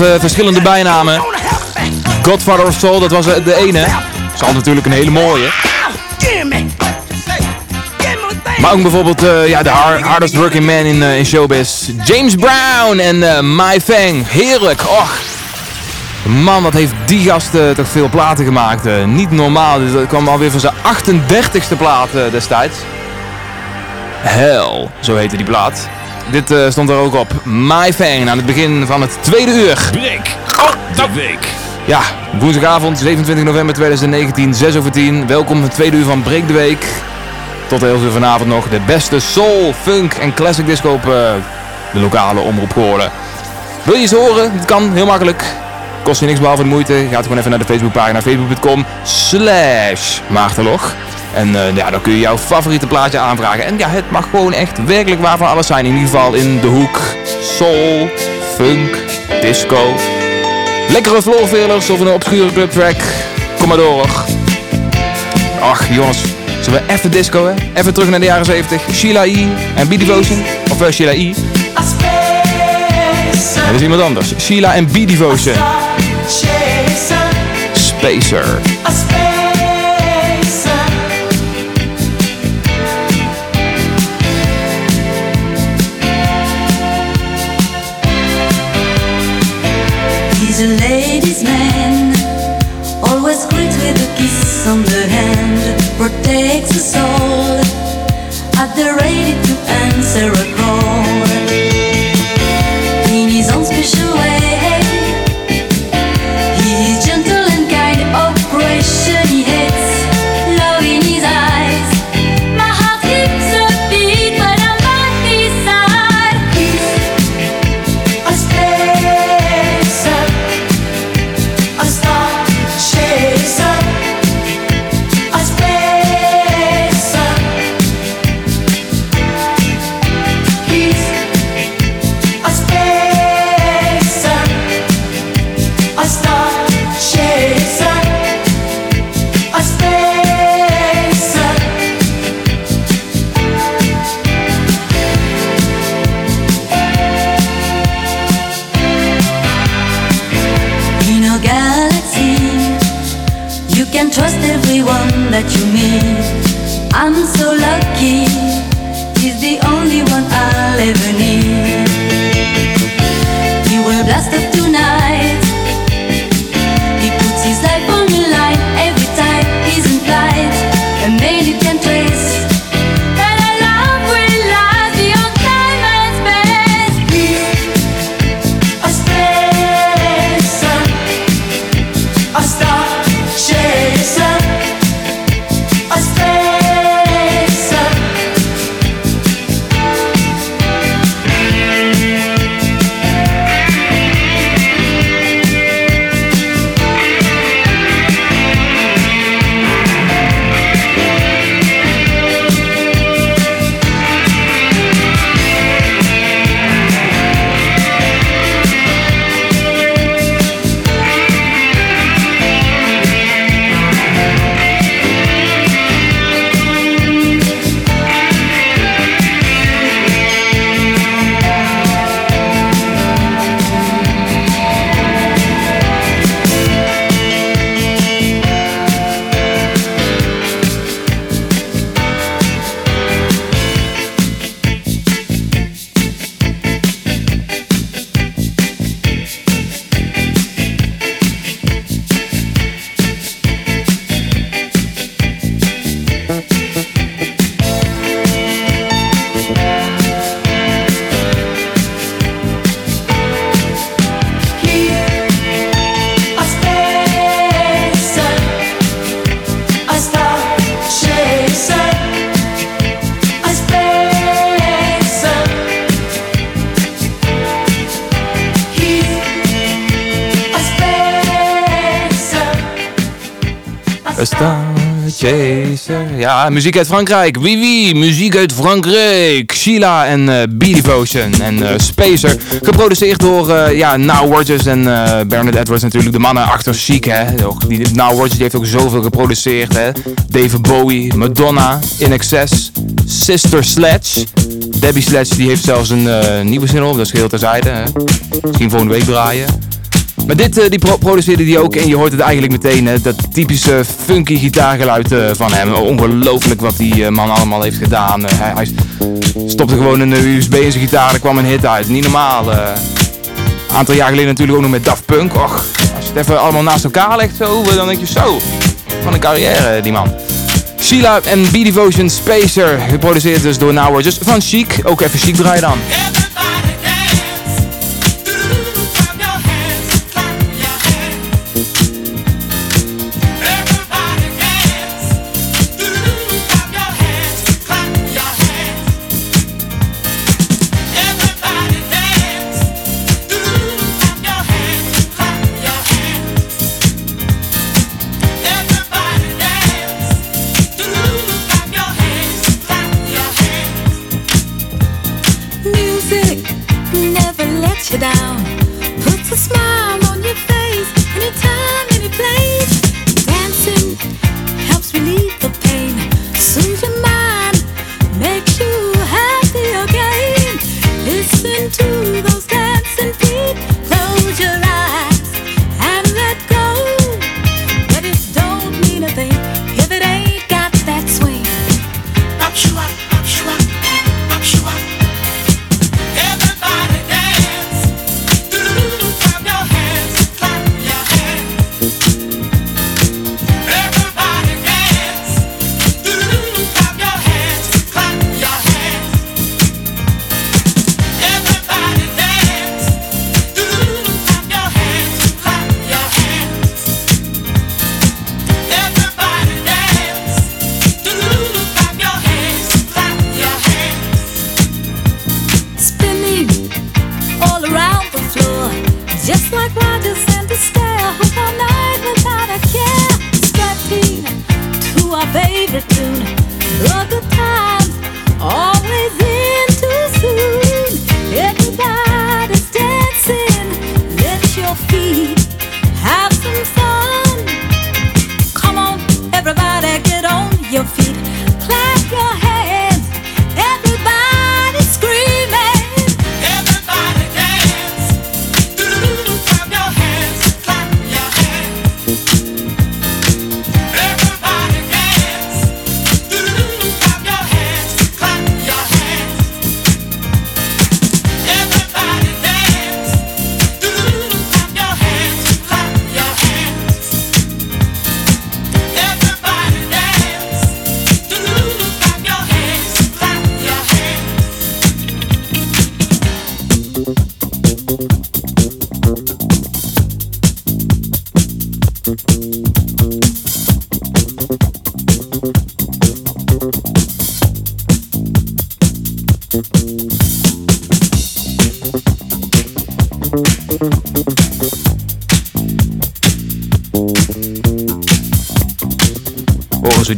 Eh, verschillende bijnamen. Godfather of Soul, dat was eh, de ene. Zal natuurlijk een hele mooie. Maar ook bijvoorbeeld eh, ja, de har- hardest working man in, in showbiz. James Brown en eh, My Fang. Heerlijk. Och. Man, wat heeft die gast toch veel platen gemaakt. niet normaal. Dus dat kwam alweer van zijn 38ste plaat destijds. Hell, zo heette die plaat. Dit stond er ook op. My Fang aan het begin van het tweede uur. Ja, woensdagavond 27 november 2019, 6 over 10. Welkom het tweede uur van Break de Week. Tot heel veel vanavond nog de beste soul, funk en classic disco op eh, de lokale omroep Goorlen. Wil je iets horen? Dat kan, heel makkelijk. Kost je niks behalve de moeite. Ga gewoon even naar de Facebookpagina facebook.com slash. En eh, ja, dan kun je jouw favoriete plaatje aanvragen. En ja, het mag gewoon echt werkelijk waar van alles zijn. In ieder geval in de hoek soul, funk, disco. Lekkere floorveelers of een obscure clubtrack. Kom maar door. Ach jongens, zullen we even disco hè? Even terug naar de jaren 70. Sheila E. en B Devotion. Of uh, Sheila E. Dat is iemand anders. Sheila en B Devotion. Spacer. He's a ladies' man, always greets with a kiss on the hand, protects the soul, at the ready to answer a call. In his own special way, Ja, muziek uit Frankrijk. Wie? Muziek uit Frankrijk. Sheila en eh B-Devotion en eh, Spacer. Geproduceerd door eh ja, Now Rogers en Bernard Edwards natuurlijk. De mannen achter Chic, hè. Ook Die, Now Rogers heeft ook zoveel geproduceerd, hè. David Bowie, Madonna, In Excess, Sister Sledge. Debbie Sledge die heeft zelfs een nieuwe single, dat is geheel terzijde. Hè. Misschien volgende week draaien. Maar dit eh, die pro- produceerde hij ook en je hoort het eigenlijk meteen, hè, dat typische funky gitaargeluid eh, van hem. Ongelooflijk wat die eh, man allemaal heeft gedaan. Eh, hij, hij stopte gewoon een eh, USB in zijn gitaar en kwam een hit uit. Niet normaal. eh. Een aantal jaar geleden natuurlijk ook nog met Daft Punk. Och, als je het even allemaal naast elkaar legt zo, eh, dan denk je zo. Van een carrière, eh, die man. Sheila en B-Devotion Spacer, geproduceerd dus door Now Rogers van Chic. Ook even Chic draaien dan. You down.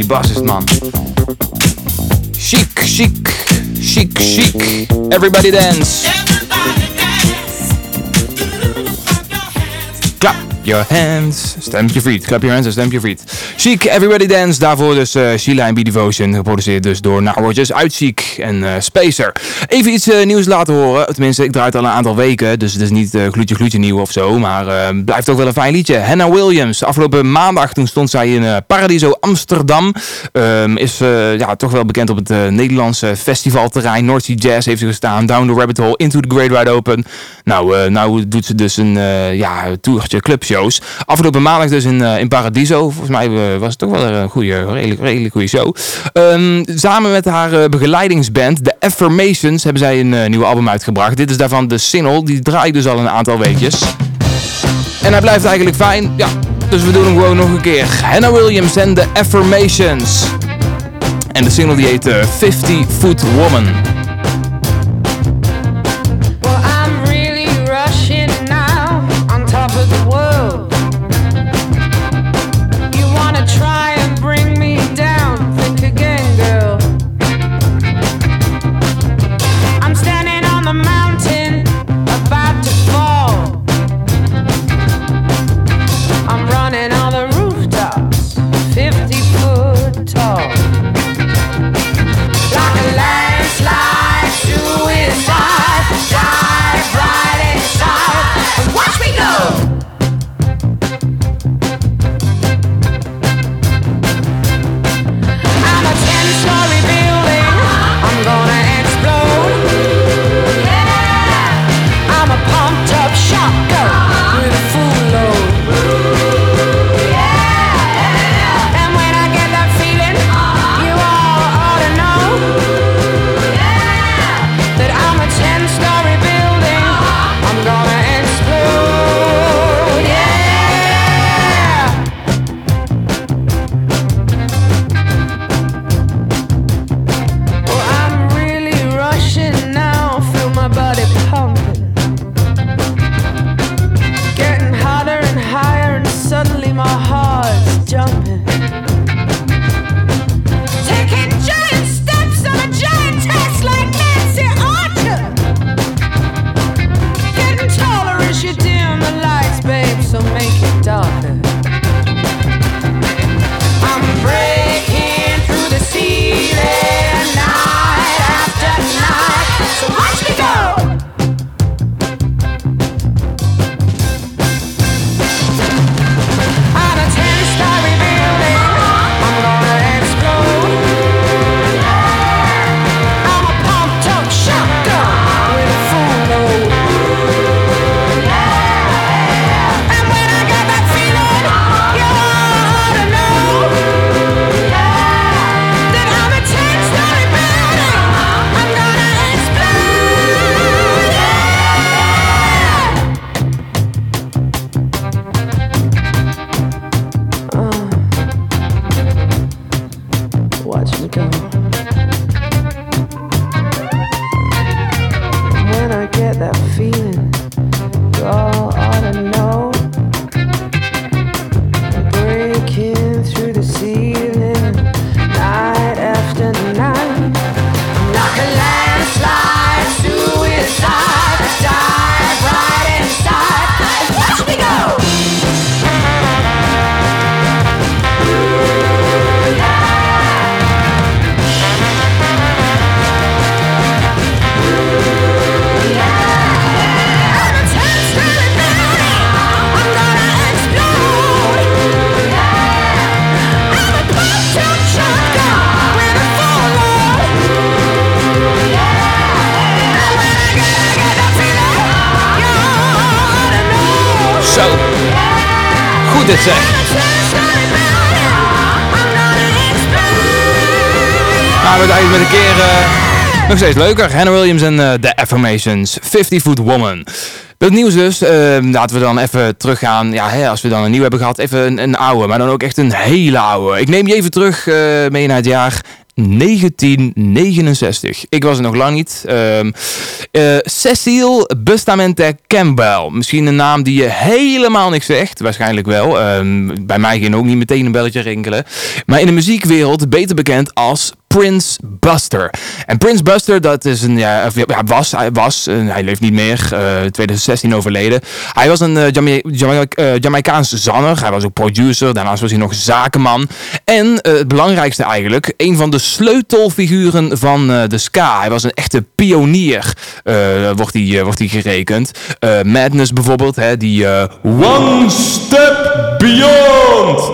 Horen ze die bas is het man. Chic, chic, chic, chic. Everybody dance. Clap your hands, stamp your feet. Clap your hands and stamp your feet. Chic, Everybody Dance. Daarvoor dus eh Sheila en B-Devotion. Geproduceerd dus door Rogers uit en eh, Spacer. Even iets eh, nieuws laten horen. Tenminste, ik draai het al een aantal weken. Dus het is niet eh, gloedje gloedje nieuw of zo. Maar eh, blijft toch wel een fijn liedje. Hannah Williams. Afgelopen maandag toen stond zij in Paradiso Amsterdam. Ehm, is ja, toch wel bekend op het Nederlandse festivalterrein. North Sea Jazz heeft ze gestaan. Down the Rabbit Hole. Into the Great Wide Open. Nou, nou doet ze dus een ja, toertje clubshows. Afgelopen maandag dus in, in Paradiso. Volgens mij was het toch wel een goede, redelijk, redelijk goede show. Ehm, samen met haar begeleidingsband, The Affirmations, hebben zij een eh, nieuwe album uitgebracht. Dit is daarvan de single. Die draait dus al een aantal weekjes. En hij blijft eigenlijk fijn. Ja, dus we doen hem gewoon nog een keer. Hannah Williams en The Affirmations. En de single die heet eh, 50 Foot Woman. Hannah Williams en eh, The Affirmations. 50 Foot Woman. Het nieuws dus, eh, laten we dan even teruggaan. Ja, hè, als we dan een nieuw hebben gehad, even een, een oude. Maar dan ook echt een hele oude. Ik neem je even terug eh, mee naar het jaar 1969. Ik was er nog lang niet. Ehm eh, Cecile Bustamente Campbell. Misschien een naam die je helemaal niks zegt. Waarschijnlijk wel. Ehm, bij mij ging ook niet meteen een belletje rinkelen. Maar in de muziekwereld beter bekend als Prince Buster. En Prince Buster, dat is een, ja, ja, was, hij was, eh, hij leeft niet meer, eh 2016 overleden. Hij was een Jama- Jama- eh, Jamaicaans zanger, hij was ook producer, daarnaast was hij nog zakenman. En het belangrijkste eigenlijk, een van de sleutelfiguren van de ska. Hij was een echte pionier, wordt hij wordt hij gerekend. Madness bijvoorbeeld, hè, die One Step Beyond.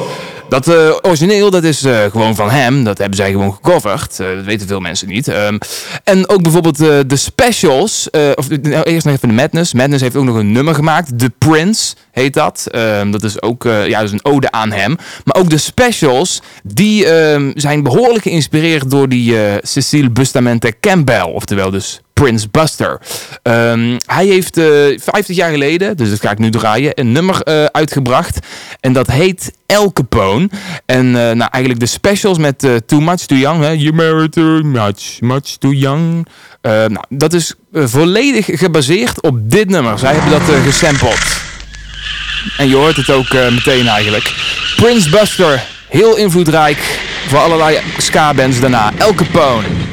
Dat eh, origineel, dat is eh, gewoon van hem. Dat hebben zij gewoon gecoverd. Eh, dat weten veel mensen niet. Ehm, en ook bijvoorbeeld de specials. of nou, eerst nog even de Madness. Madness heeft ook nog een nummer gemaakt. The Prince heet dat. Ehm, dat is ook ja, is een ode aan hem. Maar ook de specials, die ehm, zijn behoorlijk geïnspireerd door die Cecile Bustamente Campbell. Oftewel dus Prince Buster. Ehm, hij heeft eh 50 jaar geleden, dus dat ga ik nu draaien, een nummer eh, uitgebracht. En dat heet El Capone. En eh, nou, eigenlijk de specials met Too Much Too Young. Hè? You married too much, much too young. Eh, nou, dat is volledig gebaseerd op dit nummer. Zij hebben dat gesampled. En je hoort het ook meteen eigenlijk. Prince Buster, heel invloedrijk voor allerlei ska-bands daarna. El Capone.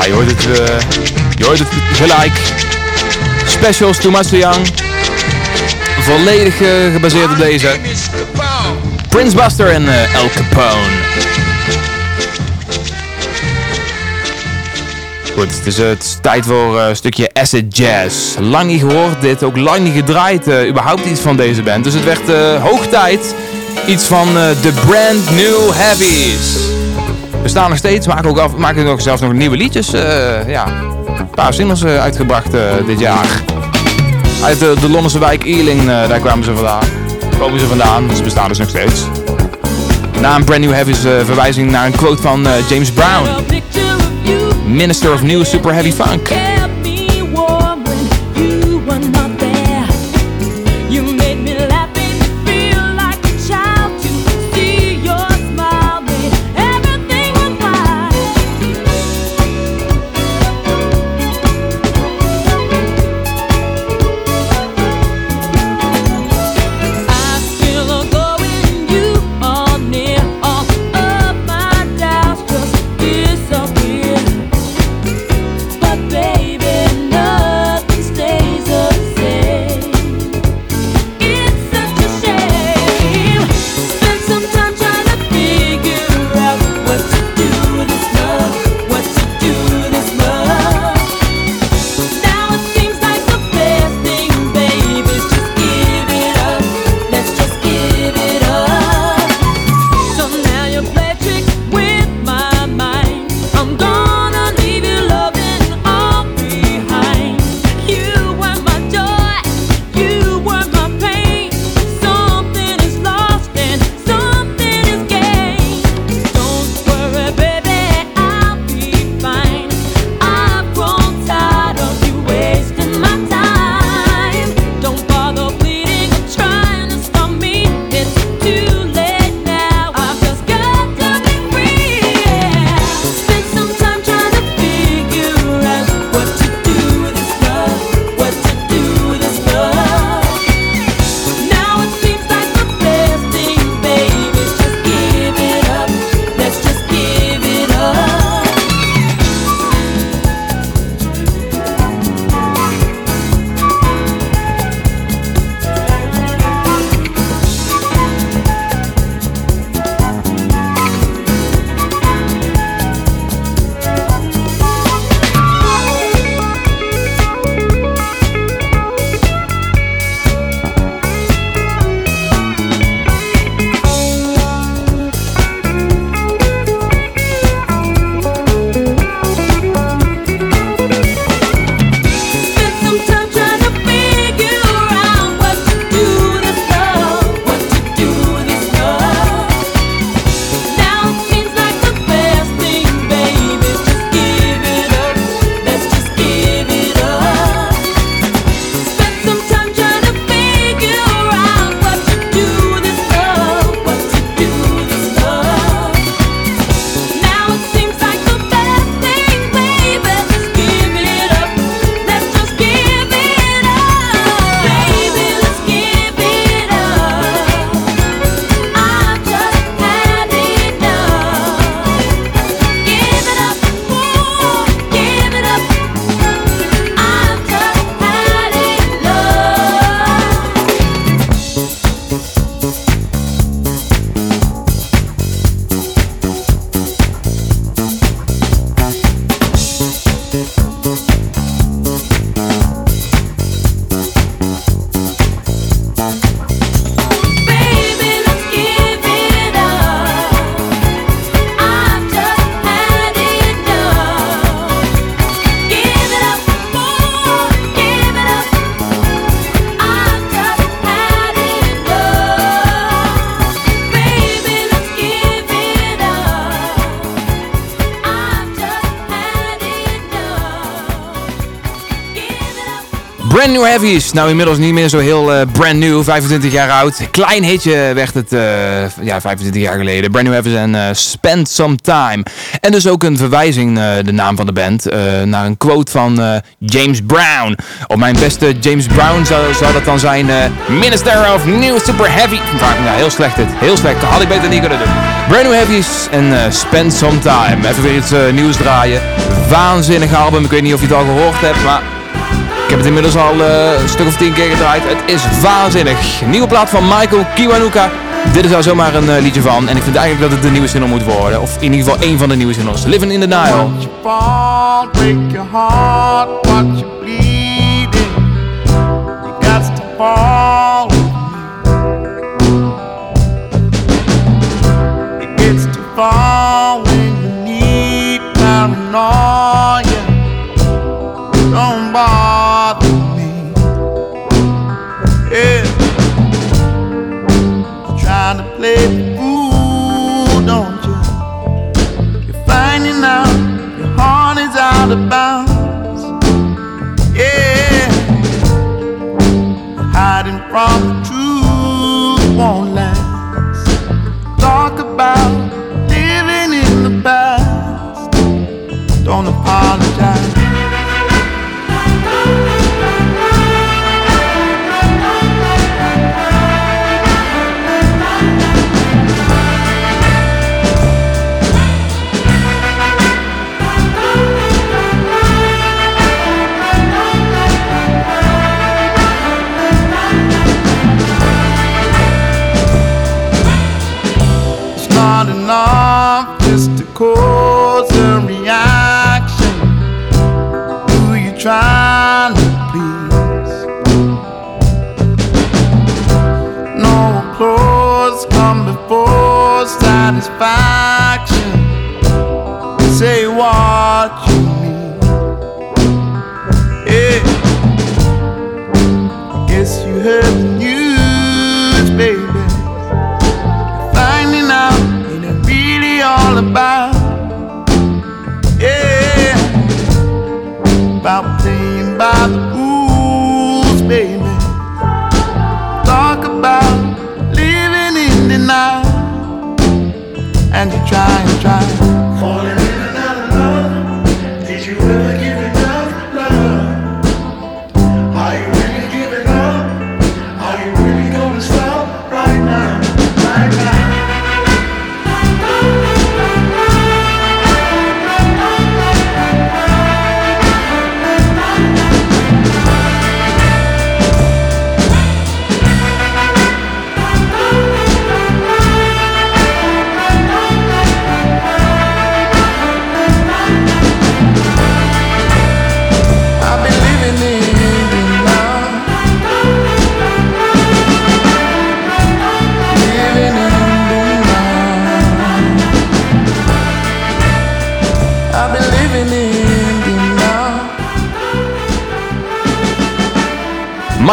Ja, je hoort het, het gelijk. Specials Much Too Young. Volledig eh, gebaseerd op deze. Prince Buster en eh, El Capone. Goed, het is, het is tijd voor een stukje acid jazz. Lang niet gehoord dit, ook lang niet gedraaid, überhaupt iets van deze band. Dus het werd hoog tijd. Iets van The Brand New Heavies. We staan nog steeds, maken ook, af, maken ook zelfs nog nieuwe liedjes. Eh, ja, een paar singles eh, uitgebracht eh, dit jaar. Uit de, de Londense wijk Ealing, daar kwamen ze vandaan. Komen ze vandaan, ze bestaan dus nog steeds. Na een brand new heavy is verwijzing naar een quote van James Brown. Minister of New Super Heavy Funk. Nou, inmiddels niet meer zo heel uh, brand new, 25 jaar oud. Klein hitje werd het, eh, ja, 25 jaar geleden. Brand New Heavens en eh, Spend Some Time. En dus ook een verwijzing, de naam van de band, naar een quote van James Brown. Op mijn beste James Brown zou, dat dan zijn Minister of New Super Heavy. Ja, heel slecht dit. Heel slecht. Had ik beter niet kunnen doen. Brand New Heavies en Spend Some Time. Even weer iets nieuws draaien. Waanzinnig album. Ik weet niet of je het al gehoord hebt, maar... Ik heb het inmiddels al eh, een stuk of tien keer gedraaid. Het is waanzinnig. Nieuwe plaat van Michael Kiwanuka. Dit is daar zomaar een eh, liedje van. En ik vind eigenlijk dat het de nieuwe single moet worden. Of in ieder geval één van de nieuwe singles. Living in the Nile. Break your heart, you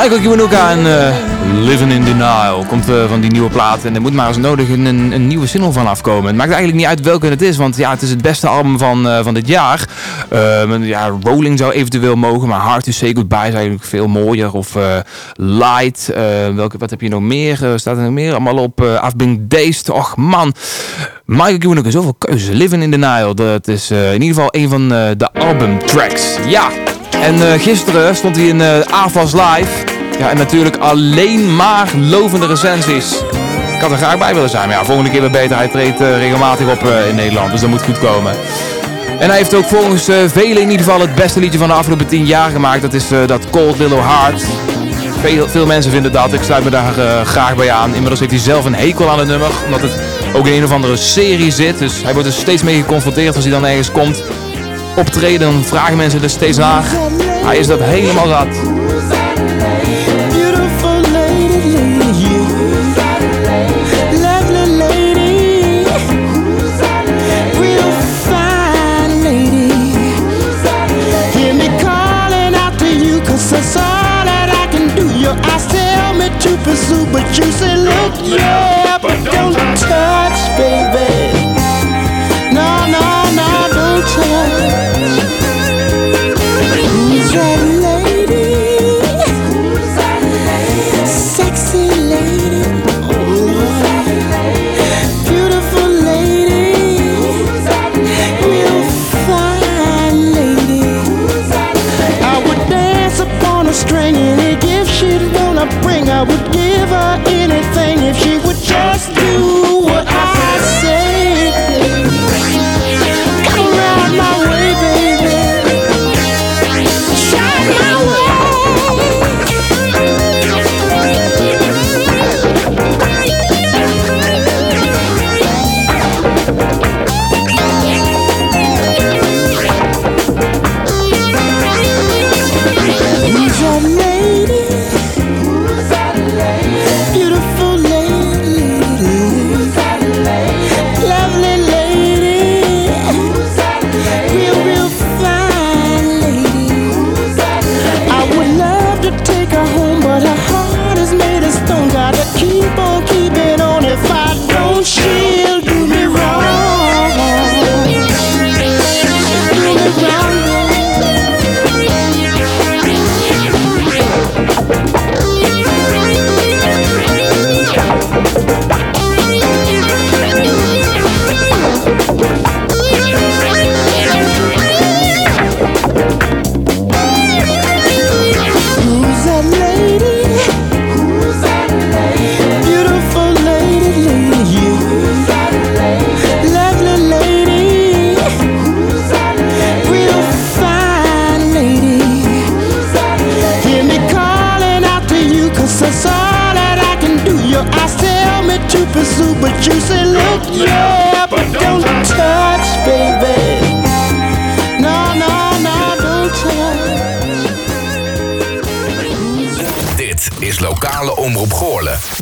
Michael Kiwanuka en Living in Denial komt eh, van die nieuwe plaat. En er moet maar eens nodig een, een, nieuwe single van afkomen. Het maakt eigenlijk niet uit welke het is, want ja, het is het beste album van, eh, van dit jaar. Ehm, ja, Rolling zou eventueel mogen, maar Hard to Say Goodbye is eigenlijk veel mooier. Of eh, Light, welke, wat heb je nog meer? Staat er nog meer? Allemaal op I've Been Dazed. Och man, Michael Kiwanuka, zoveel keuze. Living in Denial, dat is in ieder geval een van de albumtracks. Ja, en gisteren stond hij in AFAS Live. Ja, en natuurlijk alleen maar lovende recensies. Ik had er graag bij willen zijn, maar ja, volgende keer weer beter. Hij treedt eh, regelmatig op eh, in Nederland, dus dat moet goed komen. En hij heeft ook volgens eh, velen in ieder geval het beste liedje van de afgelopen 10 jaar gemaakt. Dat is dat Cold Little Heart. Veel, veel mensen vinden dat, ik sluit me daar graag bij aan. Inmiddels heeft hij zelf een hekel aan het nummer, omdat het ook in een of andere serie zit. Dus hij wordt er steeds mee geconfronteerd als hij dan ergens komt optreden, dan vragen mensen er steeds naar. Hij is dat helemaal zat. Pursue, but you say, look, yeah, but don't touch,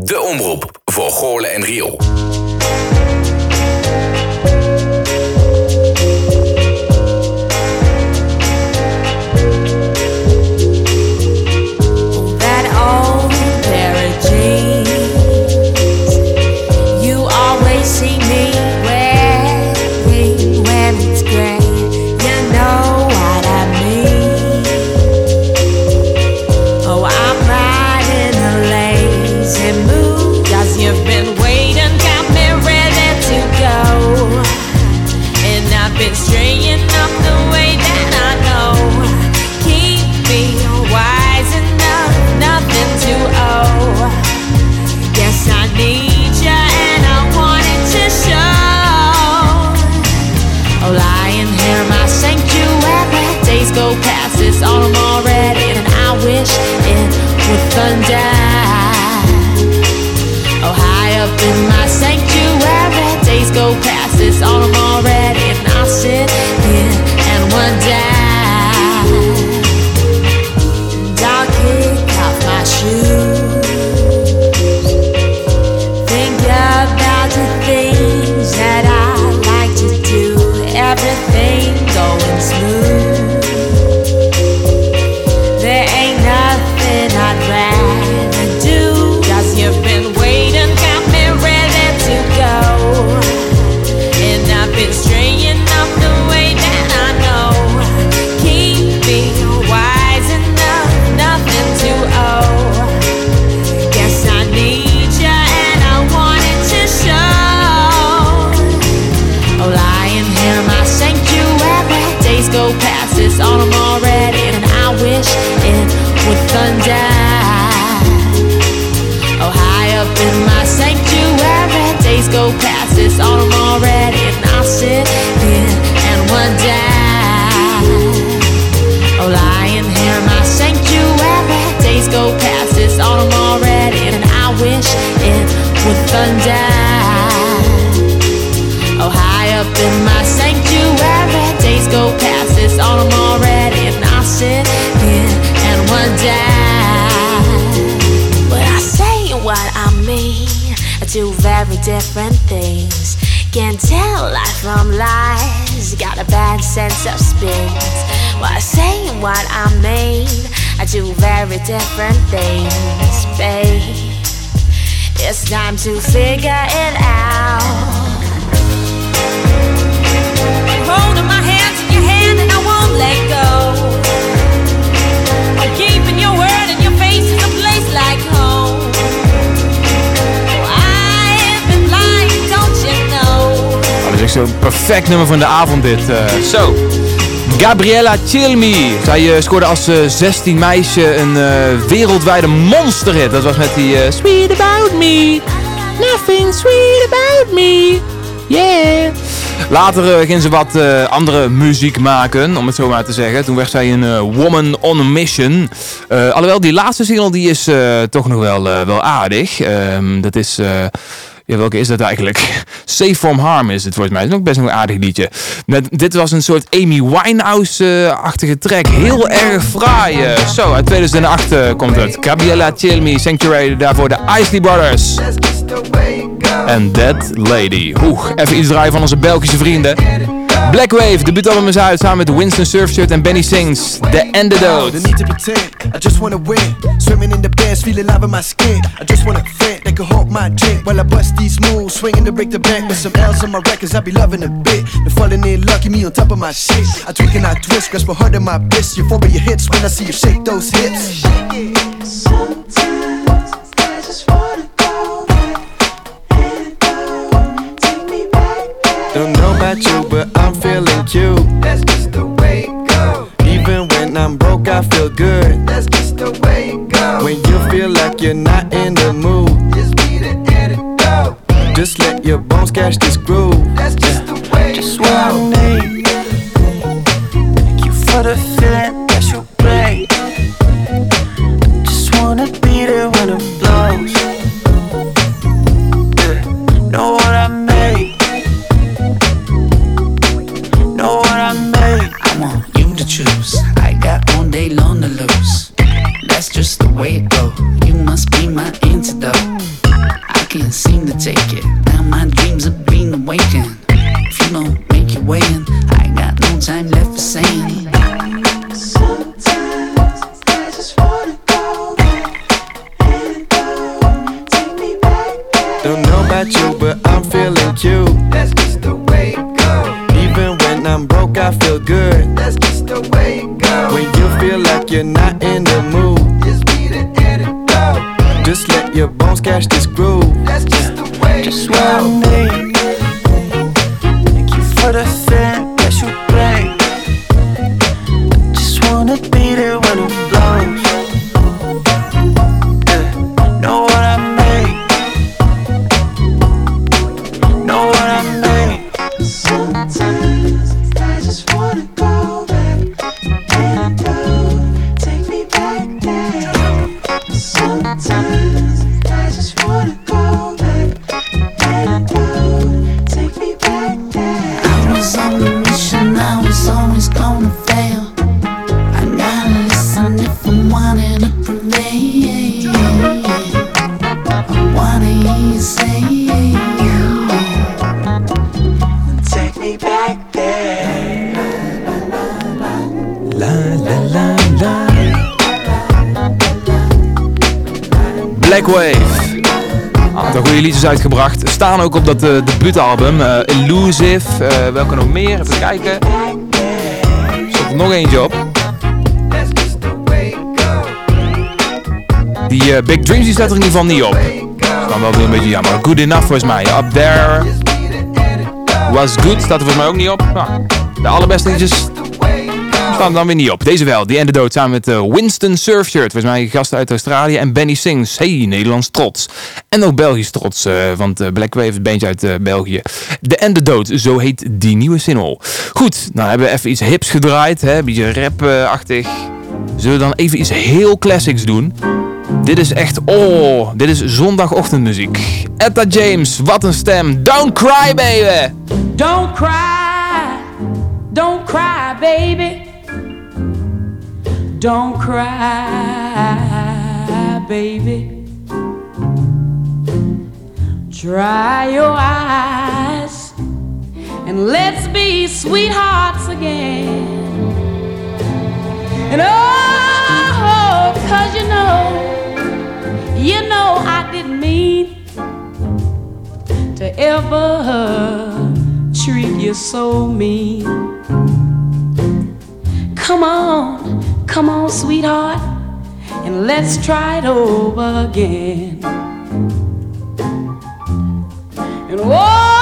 De omroep to figure it out. Holding my hands in your hand and I won't let go. I'm keeping your word and your face is a place like home. I've been lying, don't you know? Oh, dat is echt zo'n perfect nummer van de avond dit. eh. zo. Gabriella Chilmi. Zij eh, scoorde als eh, 16 meisje een eh, wereldwijde monsterhit. Dat was met die Sweet About Me. Sweet about me. Yeah. Later eh, ging ze wat eh, andere muziek maken, om het zo maar te zeggen. Toen werd zij een eh, woman on a mission. Eh, alhoewel, die laatste single die is eh, toch nog wel, eh, wel aardig. Ehm, dat is... eh, ja, welke is dat eigenlijk? [laughs] Safe From Harm is het volgens mij. Dat is ook best een aardig liedje. Met, dit was een soort Amy Winehouse-achtige track. Heel erg fraai. Zo, uit 2008 eh, komt het. Gabriella Chilmi, Sanctuary, daarvoor de Isley Brothers. En Dead Lady. Oeh, even iets draaien van onze Belgische vrienden. Black Wave, debuutalbum is uit samen met Winston Surfshirt en Benny Sings. The Antidote. The need to pretend, I just wanna win. Swimming in the bands, feeling love in my skin. I just wanna vent, they can hold my drink while I bust these moves. Swinging to break the bank with some L's on my records, I be loving a bit. The falling in lucky me on top of my shit. I tweak and I twist, grasp a heart in my bliss. Euphoria hits when I see you shake those hips. Don't know about you, but I'm feeling cute. That's just the way it goes. Even when I'm broke, I feel good. That's just the way it goes. When you feel like you're not in the mood, just be the antidote. Just let your bones catch this groove. That's just the way just it goes. Need. Thank you for the feeling that you bring. Just wanna be there when it time to take it. Now my dreams have been awakened. If you don't make your way in, I got no time left for saying. Sometimes I just wanna go back and go. Take me back. There. Don't know about you, but I'm feeling cute. That's just the way it goes. Even when I'm broke, I feel good. That's just the way it goes. When you feel like you're not in the mood, just be the antidote. Just let your bones catch this groove. That's just just one day. Thank you for the thing Uitgebracht. Staan ook op dat eh, debuutalbum. eh, Elusive. eh, welke nog meer? Even kijken. Er zit er nog eentje op. Die Big Dreams die staat er in ieder geval niet op. Dan wel weer een beetje jammer. Good enough volgens mij. Up there. Was good staat er volgens mij ook niet op. De allerbeste liedjes staan dan weer niet op. Deze wel, The Antidote samen met eh, Winston Surfshirt. Volgens mij gasten uit Australië. En Benny Sings. Hey, Nederlands trots. En ook Belgisch trots. eh, want eh, Black Wave is een bandje uit België. The Antidote, zo heet die nieuwe single. Goed, nou hebben we even iets hips gedraaid. Hè, een beetje rap-achtig. Zullen we dan even iets heel classics doen? Dit is echt, oh, dit is zondagochtendmuziek. Etta James, wat een stem. Don't cry, baby. Don't cry, don't cry, baby. Don't cry, baby. Dry your eyes and let's be sweethearts again. And oh, cause you know, you know I didn't mean to ever treat you so mean. Come on, come on, sweetheart, and let's try it over again. And oh,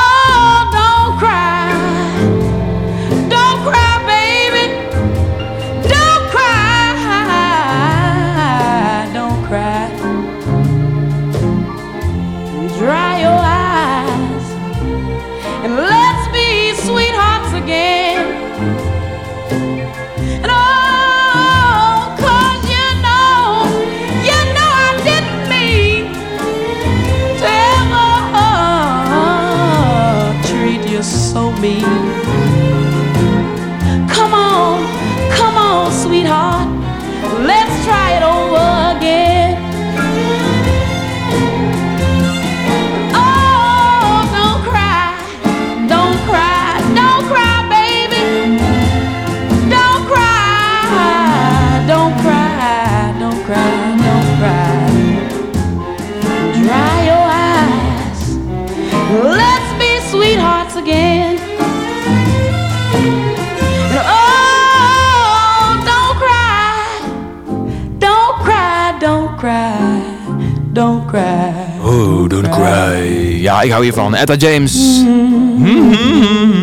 cry. Oh, don't cry. Ja, ik hou hiervan. Etta James. Don't cry.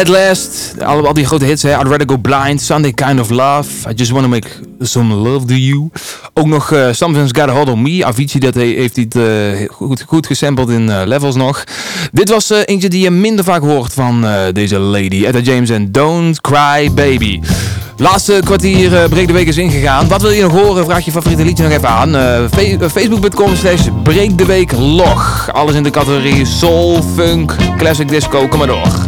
At Last. Al, die grote hits, hè. I'd Rather Go Blind. Sunday Kind of Love. I Just Wanna Make Some Love To You. Ook nog eh, Something's Got a Hold On Me. Avicii dat he- heeft dit eh, goed, goed gesampled in eh, Levels nog. Dit was eentje die je minder vaak hoort van deze lady. Etta James en Don't Cry Baby. Laatste kwartier eh, Breek de Week is ingegaan. Wat wil je nog horen? Vraag je favoriete liedje nog even aan. Facebook.com slash Breek de Week log. Alles in de categorie soul, funk, classic disco. Kom maar door.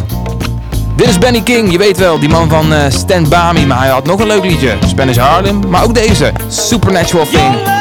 Dit is Benny King, je weet wel, die man van eh, Stand. Maar hij had nog een leuk liedje. Spanish Harlem, maar ook deze. Supernatural Thing.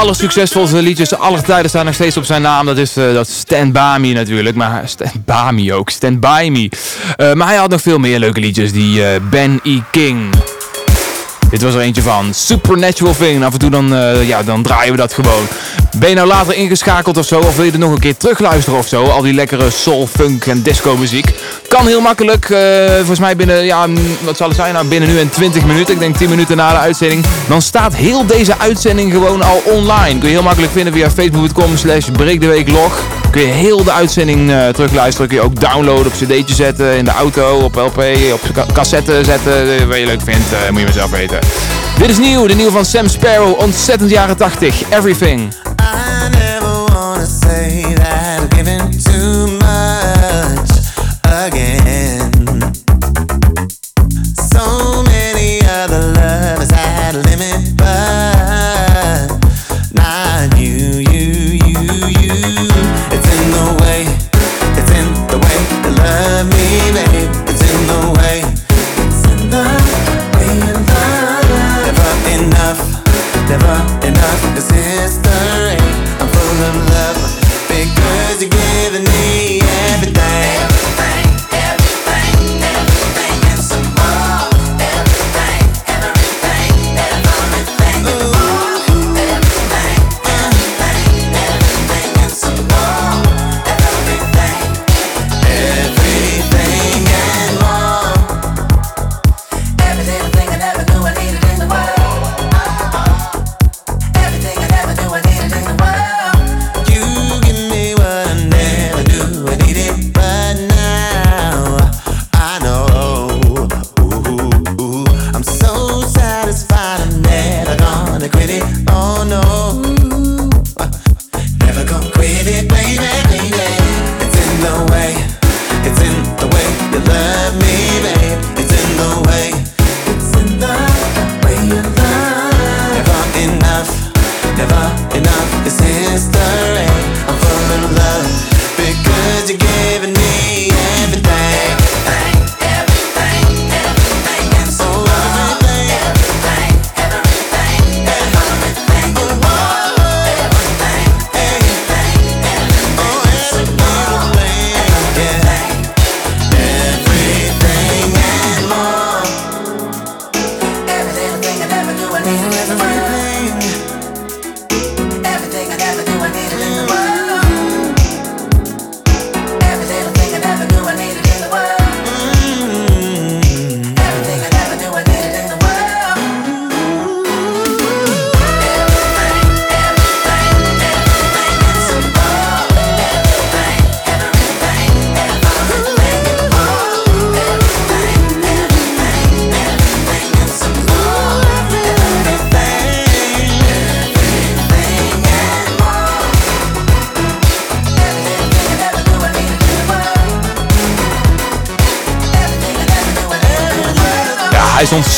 Allersuccesvolste liedjes aller tijden staat nog steeds op zijn naam. Dat is eh, dat Stand By Me natuurlijk. Maar Stand By Me ook. Stand By Me. Eh, maar hij had nog veel meer leuke liedjes. Die eh, Ben E. King. Dit was er eentje van. Supernatural Thing. Af en toe dan, ja, dan draaien we dat gewoon. Ben je nou later ingeschakeld of zo? Of wil je er nog een keer terugluisteren of zo? Al die lekkere soul, funk en disco muziek. Kan heel makkelijk. eh, volgens mij binnen, ja, mm, wat zal het zijn? Nou, binnen nu en 20 minuten. Ik denk 10 minuten na de uitzending. Dan staat heel deze uitzending gewoon al online. Kun je heel makkelijk vinden via facebook.com slash breekdeweeklog. Kun je heel de uitzending eh, terugluisteren. Kun je ook downloaden, op cd'tje zetten, in de auto, op LP, op ca- cassette zetten. Eh, Wat je leuk vindt, moet je maar zelf weten. Dit is nieuw, de nieuwe van Sam Sparrow. Ontzettend jaren 80. Everything.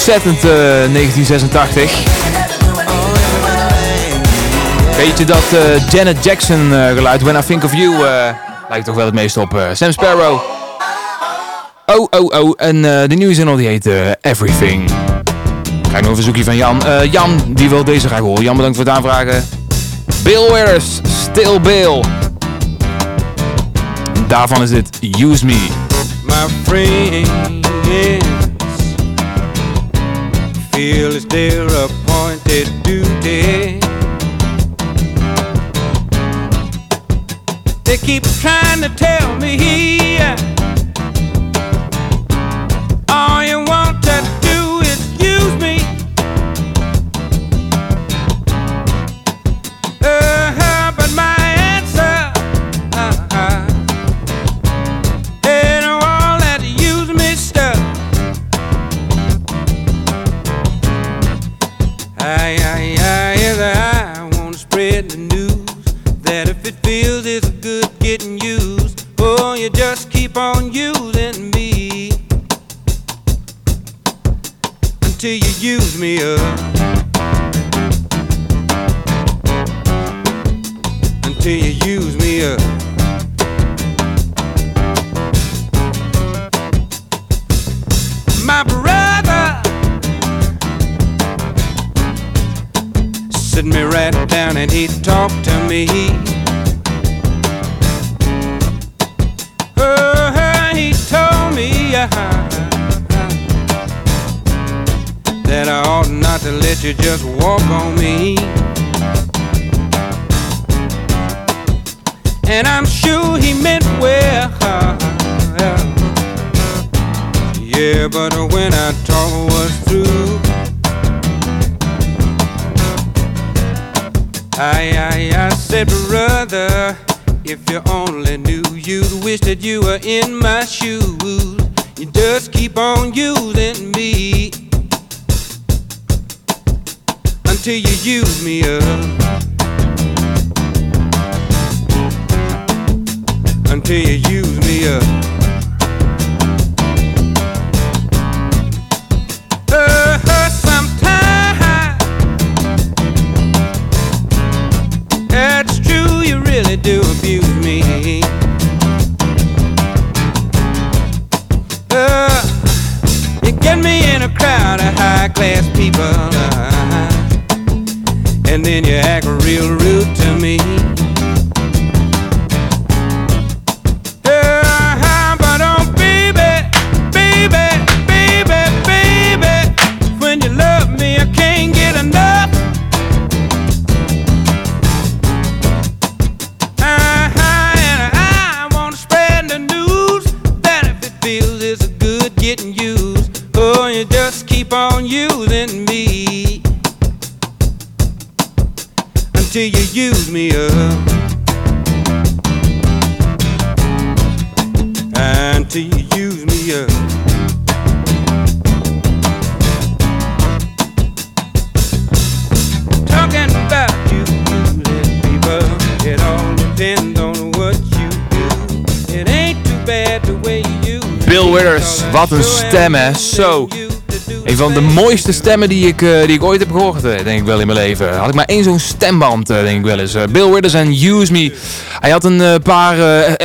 Ontzettend eh, 1986. Weet je dat eh, Janet Jackson eh, geluid, When I Think of You, eh, lijkt toch wel het meest op eh, Sam Sparrow. Oh, oh, oh. En eh, de nieuwe zin die heet eh, Everything. Krijg nog een verzoekje van Jan. Eh, Jan, die wil deze graag horen. Jan, bedankt voor het aanvragen. Bill Withers, Still Bill. Daarvan is dit Use Me. my friends still it's dear up until you use me up. My brother sit me right down and he talked to me. Oh, he told me uh, that I ought not to let you just walk on me. And I'm sure he meant well. Yeah, but when I talk was through, I, I, I said, brother, if you only knew, you'd wish that you were in my shoes. You just keep on using me until you use me up. Until you use me up. Stem zo. Een van de mooiste stemmen die ik, eh, die ik ooit heb gehoord, eh, denk ik wel in mijn leven. Had ik maar één zo'n stemband, denk ik wel eens. Eh, Bill Withers en Use Me. Hij had een paar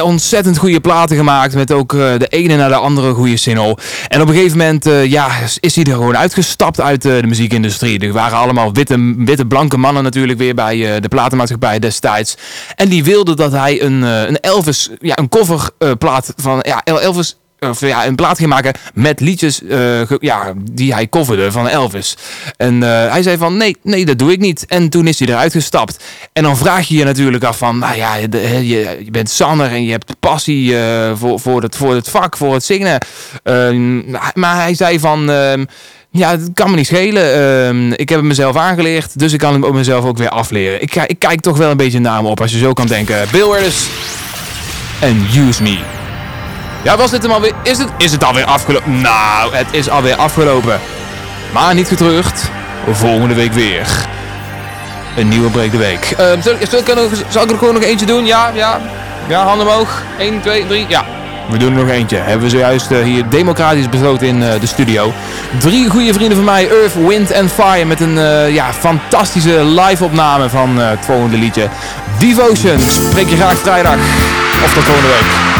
ontzettend goede platen gemaakt met ook de ene naar de andere goede single. En op een gegeven moment ja, is hij er gewoon uitgestapt uit de muziekindustrie. Er waren allemaal witte, witte blanke mannen natuurlijk weer bij de platenmaatschappij destijds. En die wilden dat hij een, een Elvis, ja, een coverplaat van ja, Elvis of ja, een plaat ging maken met liedjes eh, ja, die hij coverde van Elvis. En eh, hij zei van nee, nee, dat doe ik niet. En toen is hij eruit gestapt. En dan vraag je je natuurlijk af van, nou ja, je, je bent zanger en je hebt passie eh, voor, voor, het, voor het vak, voor het zingen. Ehm, maar hij zei van... ehm, ja, het kan me niet schelen. Ehm, ik heb het mezelf aangeleerd, dus ik kan hem mezelf ook weer afleren. Ik, ik kijk toch wel een beetje naar hem op als je zo kan denken. Bill en Use Me. Ja, was dit hem alweer? Is het, is het alweer afgelopen? Nou, het is alweer afgelopen. Maar niet getreurd. Volgende week weer. Een nieuwe Break de Week. Ehm, zal, ik er nog, zal ik er gewoon nog eentje doen? Ja, ja. Ja, handen omhoog. 1, 2, 3. Ja. We doen er nog eentje. Hebben we zojuist eh, hier democratisch besloten in eh, de studio. Drie goede vrienden van mij. Earth, Wind and Fire. Met een eh, ja, fantastische live opname van het volgende liedje. Devotion. Spreek je graag vrijdag. Of tot volgende week.